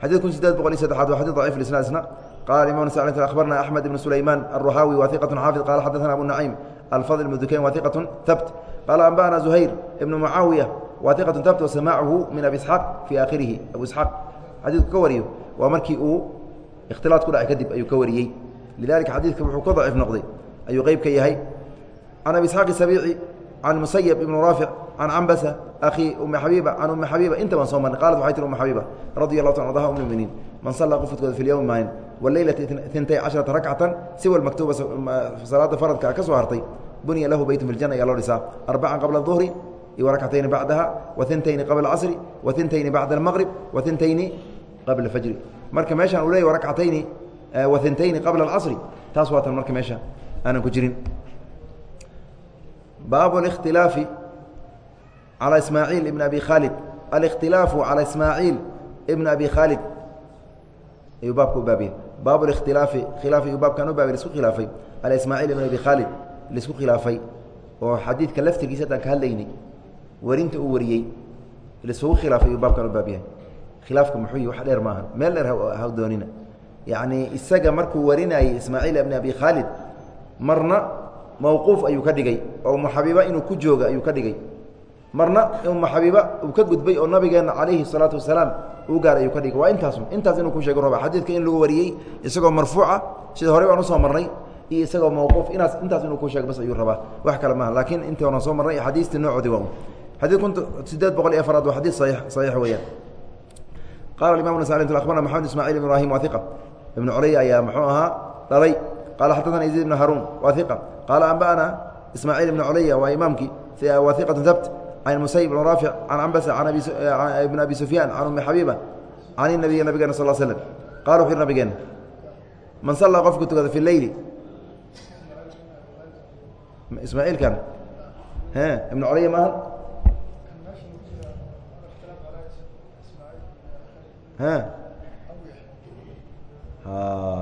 xadid kun sideed boqol iyo saddexaad waa xadid dacif isna isna qala imam s akhbarna axmed ibn sulayman الruhaawi wa iqaة xaafid qala xadaثna abu naciim alfadl ibn dukayn wa iqaة habt qala anba'na zuhayr ibn mucaawiya wa iqaة habt wasamaachu min abi isxaaq fii aakhirihi abu isxaaq xadiidku ka wariyo waa markii uu ikhtilaad ku dhacay kadib ayuu ka wariyey lidalika xadiidka wuxuu ka daciif noqday ayuu qeyb ka yahay can abi isxaaq sabiici can musayb ibn raafic can cambasa akhii umi xabiiba can umi xabiiba inta baan soo marnay qalat waxay tir umi xabiiba radi allahu ta ardaha um muminiin man sallaa qofadkooda fi lyowmi maalin waleylati intay casharata rakcatan siwa maktuuba salaada faradka ka soo hartay bunya lahu beytu fi ljana ayaa loo dhisaa arbacan qabla duhri rakcatayni bacdaha waintayni qabla casri waintayni bacda almaqrib waintayni qabla fajri marka meeshaan uu leey rakcatayni waintayni qabla alcasri taas waa tan marka meesha aanan ku jirin baab ااkhtilaafi calى ismaaعiil ibn abi khaalid alikhtilaafu calى ismaaعiil ibn abi khaalid ayuu baabka u baabiyey baab اkhtilaafi khilaaf ayuu baabkan u baabiyey lisku khilaafay calى ismaaعiil ibn abi khaalid laisku khilaafay oo xadiidka laftirkiisa haddaan ka hadlaynay warinta uu wariyey laisugu khilaafay ayuu baabkan u baabyahay khilaafka muxuu yihi wax dheer maaha meel dheer ha doonina yacni isaga markuu warinayey ismaaciil ibn abi khaalid marna mawquuf ayuu ka dhigay oo umu xabiiba inuu ku jooga ayuu ka dhigay. Marna uma xabiiba uu ka gudbay oo nabigeena calayhi salaatu wasalaam uu gaar ayuu ka dhigay. Waa intaasu intaas inuu ku sheego raba xadiidka in lagu wariyey isagoo marfuuca sida horey baan u soo marnay iyo isagoo mawquuf inaas intaas inuu ku sheego bas ayuu rabaa. Wax kale maaha laakiin intii horan soo marnay xadiistii noocoodii waa xadiid kun sideed boqol iyo afaraad waa xadiid saxiix weeyaan. Qala imam nas abarna maxamed ismaaciil ibrahim waa iqa ibnu culey ayaa muxuu ahaa dhalay qala xaddaثana yaziid ibn haruun waa iqa qaala anba'ana ismaaciil ibn culaya waa imaamkii waa iqatu habt can musayib ibn raafic can cambasa ibn abi sufyaan can umi xabiiba can inabiy nabigeena sal slm qala wuxu nabigeena man sallaa qofku tukada fi leyli ismaaciilkan ibn culaya maaha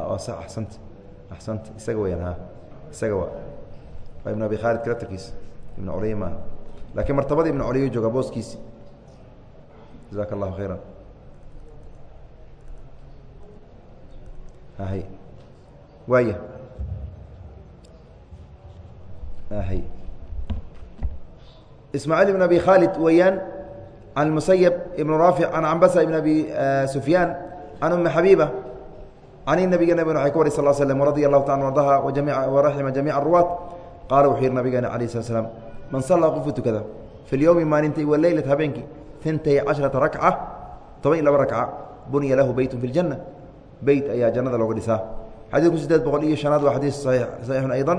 waa sa axsanta axsanta isaga weyaan isaga wa waa ibn abi khaalid kalatarkiis ibn curey ma lakiin martabada ibn curey jooga booskiisi jazaaka allahu khayra ahay waaya ahay ismaaciil ibn abi khaalid weeyaan can musayab ibn raafic can cambasa ibn abi sufyaan can umi xabiiba an nabiga nabigana way ka wary sal slm radia lahu taa ardaha waraxima jamiica ruwaat qaala wuxuu yihi nabigeena alah slat slam man sallaa qofku tukada fi maalintii waleylat habeenkii intay cashrata rakca toban iyo laba rakca bunya lahu beytun fi ljanna beyt ayaa jannada looga dhisaa xadiidku sideed boqol iyo shanaad waa xadiis saxiixun ayضa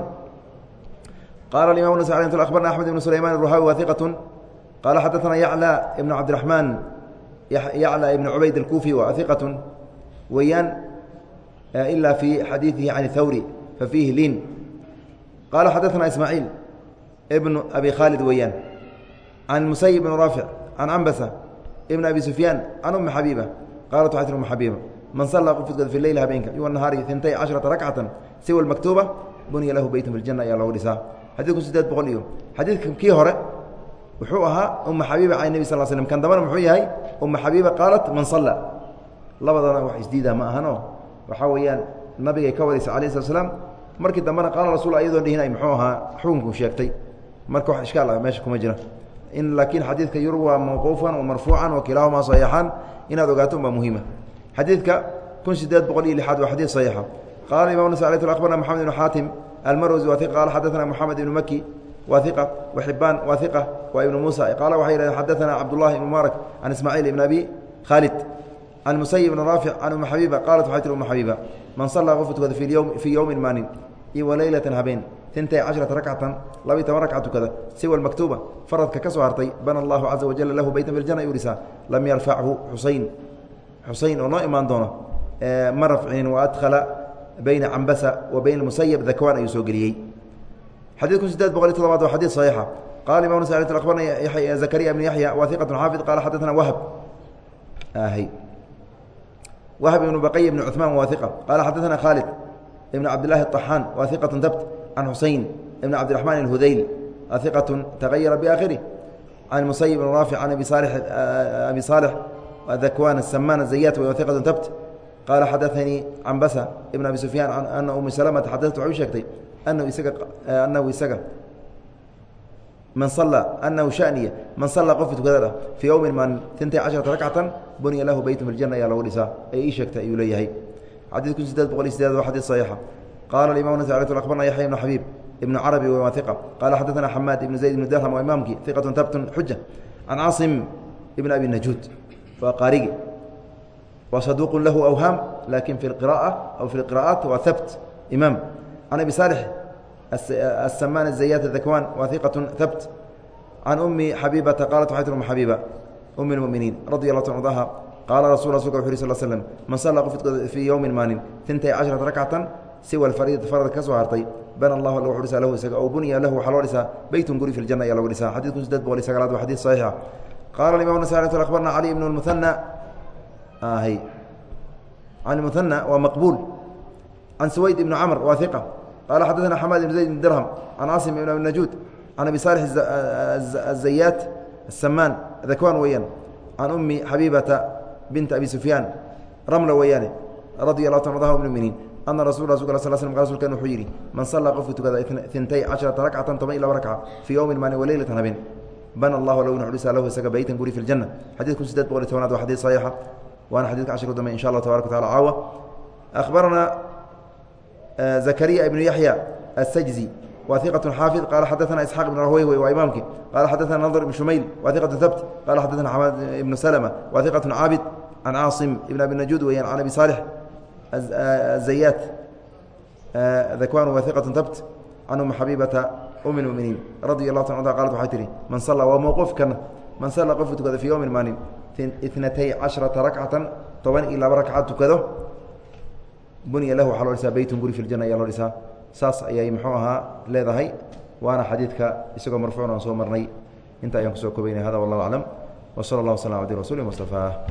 qaala imam nas abarna axmed ibn sulayman ruhawi wa qaala xadaana yacla ibn cabdiraxmaan yacla ibn cubayd alkuufi wa iqatu weeyaan ila fi xadiiثihi can اthawri fafiihi liin qala xadaثana ismaaciil ibn abi khaalid weeyaan can musayib ibn raafic can cambasa ibn abi sufyaan can umi xabiiba qalat waxay tir umi xabiiba man sallaa qof tukada fi leyl habeenka iyo nahaari intay casharata rakcatan siwa maktuuba buniya lahu beytun fi ljana ayaa loogu dhisaa xadiidku sideed boqol iyo xadiidka kii hore wuxuu ahaa uma xabiiba can nebi sal slm kan dambana muxuu yahay uma xabiiba qaalat man salla labadana wax isdiidaa ma ahanoo waxaa weeyaan nabigay ka waraysa alayh slat slaam markii dambena qaala rasul ayadoon dhihinay muxuu ahaa xukunku sheegtay. Marka wax ishkaal ah meesha kuma jira. In laakiin xadiidka yurwa mawquufan wa marfuucan wa inaad ogaato unbaa muhiima. Xadiidka kun sideed boqol iyo lixaad waa xadiid saxiixa qaala imam nas abarna moxamed ibnu xaatim almarwsi waa qaala xadaثana moxamed ibnu maki waa iqa waxibaan waa ibnu muusa qaala waxay yidhahdeen xadaثana cabdullahi ibn mubaarak can ismaaciil ibn abi khaalid can musayib ibn raafic can umi xabiiba qaalat waxay tir uma xabiiba man sallaa qofku tukada fii yowmin maalin iyo waleylatan habeen intay cashrata rakcatan labiyi toban rakca tukada siwa maktuuba faradka ka soo hartay bana allahu caza wajala lahu beytan fi ljana yurisaa lam yarfachu xusayn xusayn oo noo imaan doono ma rafcinin wa adkhala bayna cambasa wa bayna musayab dakwaan ayuu soo geliyey xadiidku sideed boqol iyo todobaad waa xadiid saxiixa qala imam nas abarna zakariya ibn yaxya wa iqat xaafid qala xadaثana wahb wahb ibnu baqy ibn cuثmaan wa iqa qala xadaثana khaalid ibn cabdillahi الطaxaan wa iqat dabt can xuseyn ibn cabdiraxmaan اlhudayl iqat tagayara biaakhirih can musayib ibn raafic can abi saalix dakwan asamaan azayat iqat dabt qaala xadaanii cambasa ibn abi sufyaan ana umi salmata xadaat waxay u sheegtay anahu isaga anahu isaga man sallaa anahu shaniya. Man sallaa qofki tukadada fii yowmin maalin intay casharata rakcatan buniya lahu beytun fi ljana ayaa lagu dhisaa. Ay ii sheegtay ayuu leeyahay. Xadiidku sideed boqol iyo sideed waa xadiid saxiixa. Qaala imam nas abarna yaxya ibnu xabiib ibnu carabi waa iqa qaala xadaثana xamaad ibnu zayd ibnu dirham waa imaamkii iqatun tabtun xuja can caasim ibn abi najuud waa qaarigi. Wa saduuq lahu awhaam laakiin fi qira'a aw fi qira'aat waa habt imaam can abi saalix asamaan azayat dakwan waa iqatun habt can umi xabiibata qalat waxay tir um xabiiba umi اlmuminiin radi allah ta ardaha qaala rasul rasulka wuxu uri sal slm man sallaa qof fii yowmin maalin intay casharata rakcatan siwa alfariid farad ka soo hartay bana allahu alla wuxu dhisaa lahu isaga ow buniya lahu waxaa loo dhisaa beytun guri fi ljana ayaa loga dhisaa xadidku sideed boqol iyo sagalaad waa xadiid saxiixa qaala imam nas abarna cali ibn اmuhanى can muhanى waa maqbuul can suwayd ibn camr waa iqa qaala xadaثana xamaad ibn zayd ibn dirham can caasim ibn abi najuud can abi saalix azayaat asamaan dakwan weeyaan can umi xabiibata bint abi sufyaan ramla weeyaane radi allah ta adaha muminiin ana rasul rasulka sal slm qa rsulkan wuxuu yidhi man sallaa qofku tukada intay casharata rakcatan toban iyo laba rakca fii yowmin maalin waleylatan habeen bana allahu low nuxdisa lahu isaga beytan guri fi ljanna xadid kun sideed boqol iyo tobanaad waa xadid saxiixa waana xadidka cashirka dambe insha allah tabarak wa tacala caawa akhbaranaa xaafid qala xadaana isxaaq ibn rahweyh waa imaamki qala xadaana nadr ibn shumayl wa iqatu habt qala xadaana xamaad ibnu salma wa iqatu caabid can caasim ibn abi najuud weyaan can abi saalix azayaat dakwan wa iqatu habt can umi xabiibata um muminiin radi allahu ta anha qalat waxay tihi man salla waa mowqofkana man salla qofku tukada fii yowmin maalin itnatay casharata rakcatan toban iyo laba bunya lahu waxaa loo dhisaa beytun guri fi ljana ayaa loo dhisaa. Saas ayay muxuu ahaa leedahay waana xadiidka isagoo marfuuc aan soo marnay. Inta ayaan ku soo kobaynay hada wallahu aclam. W sala allah waslam abdi rasuuli mustafaa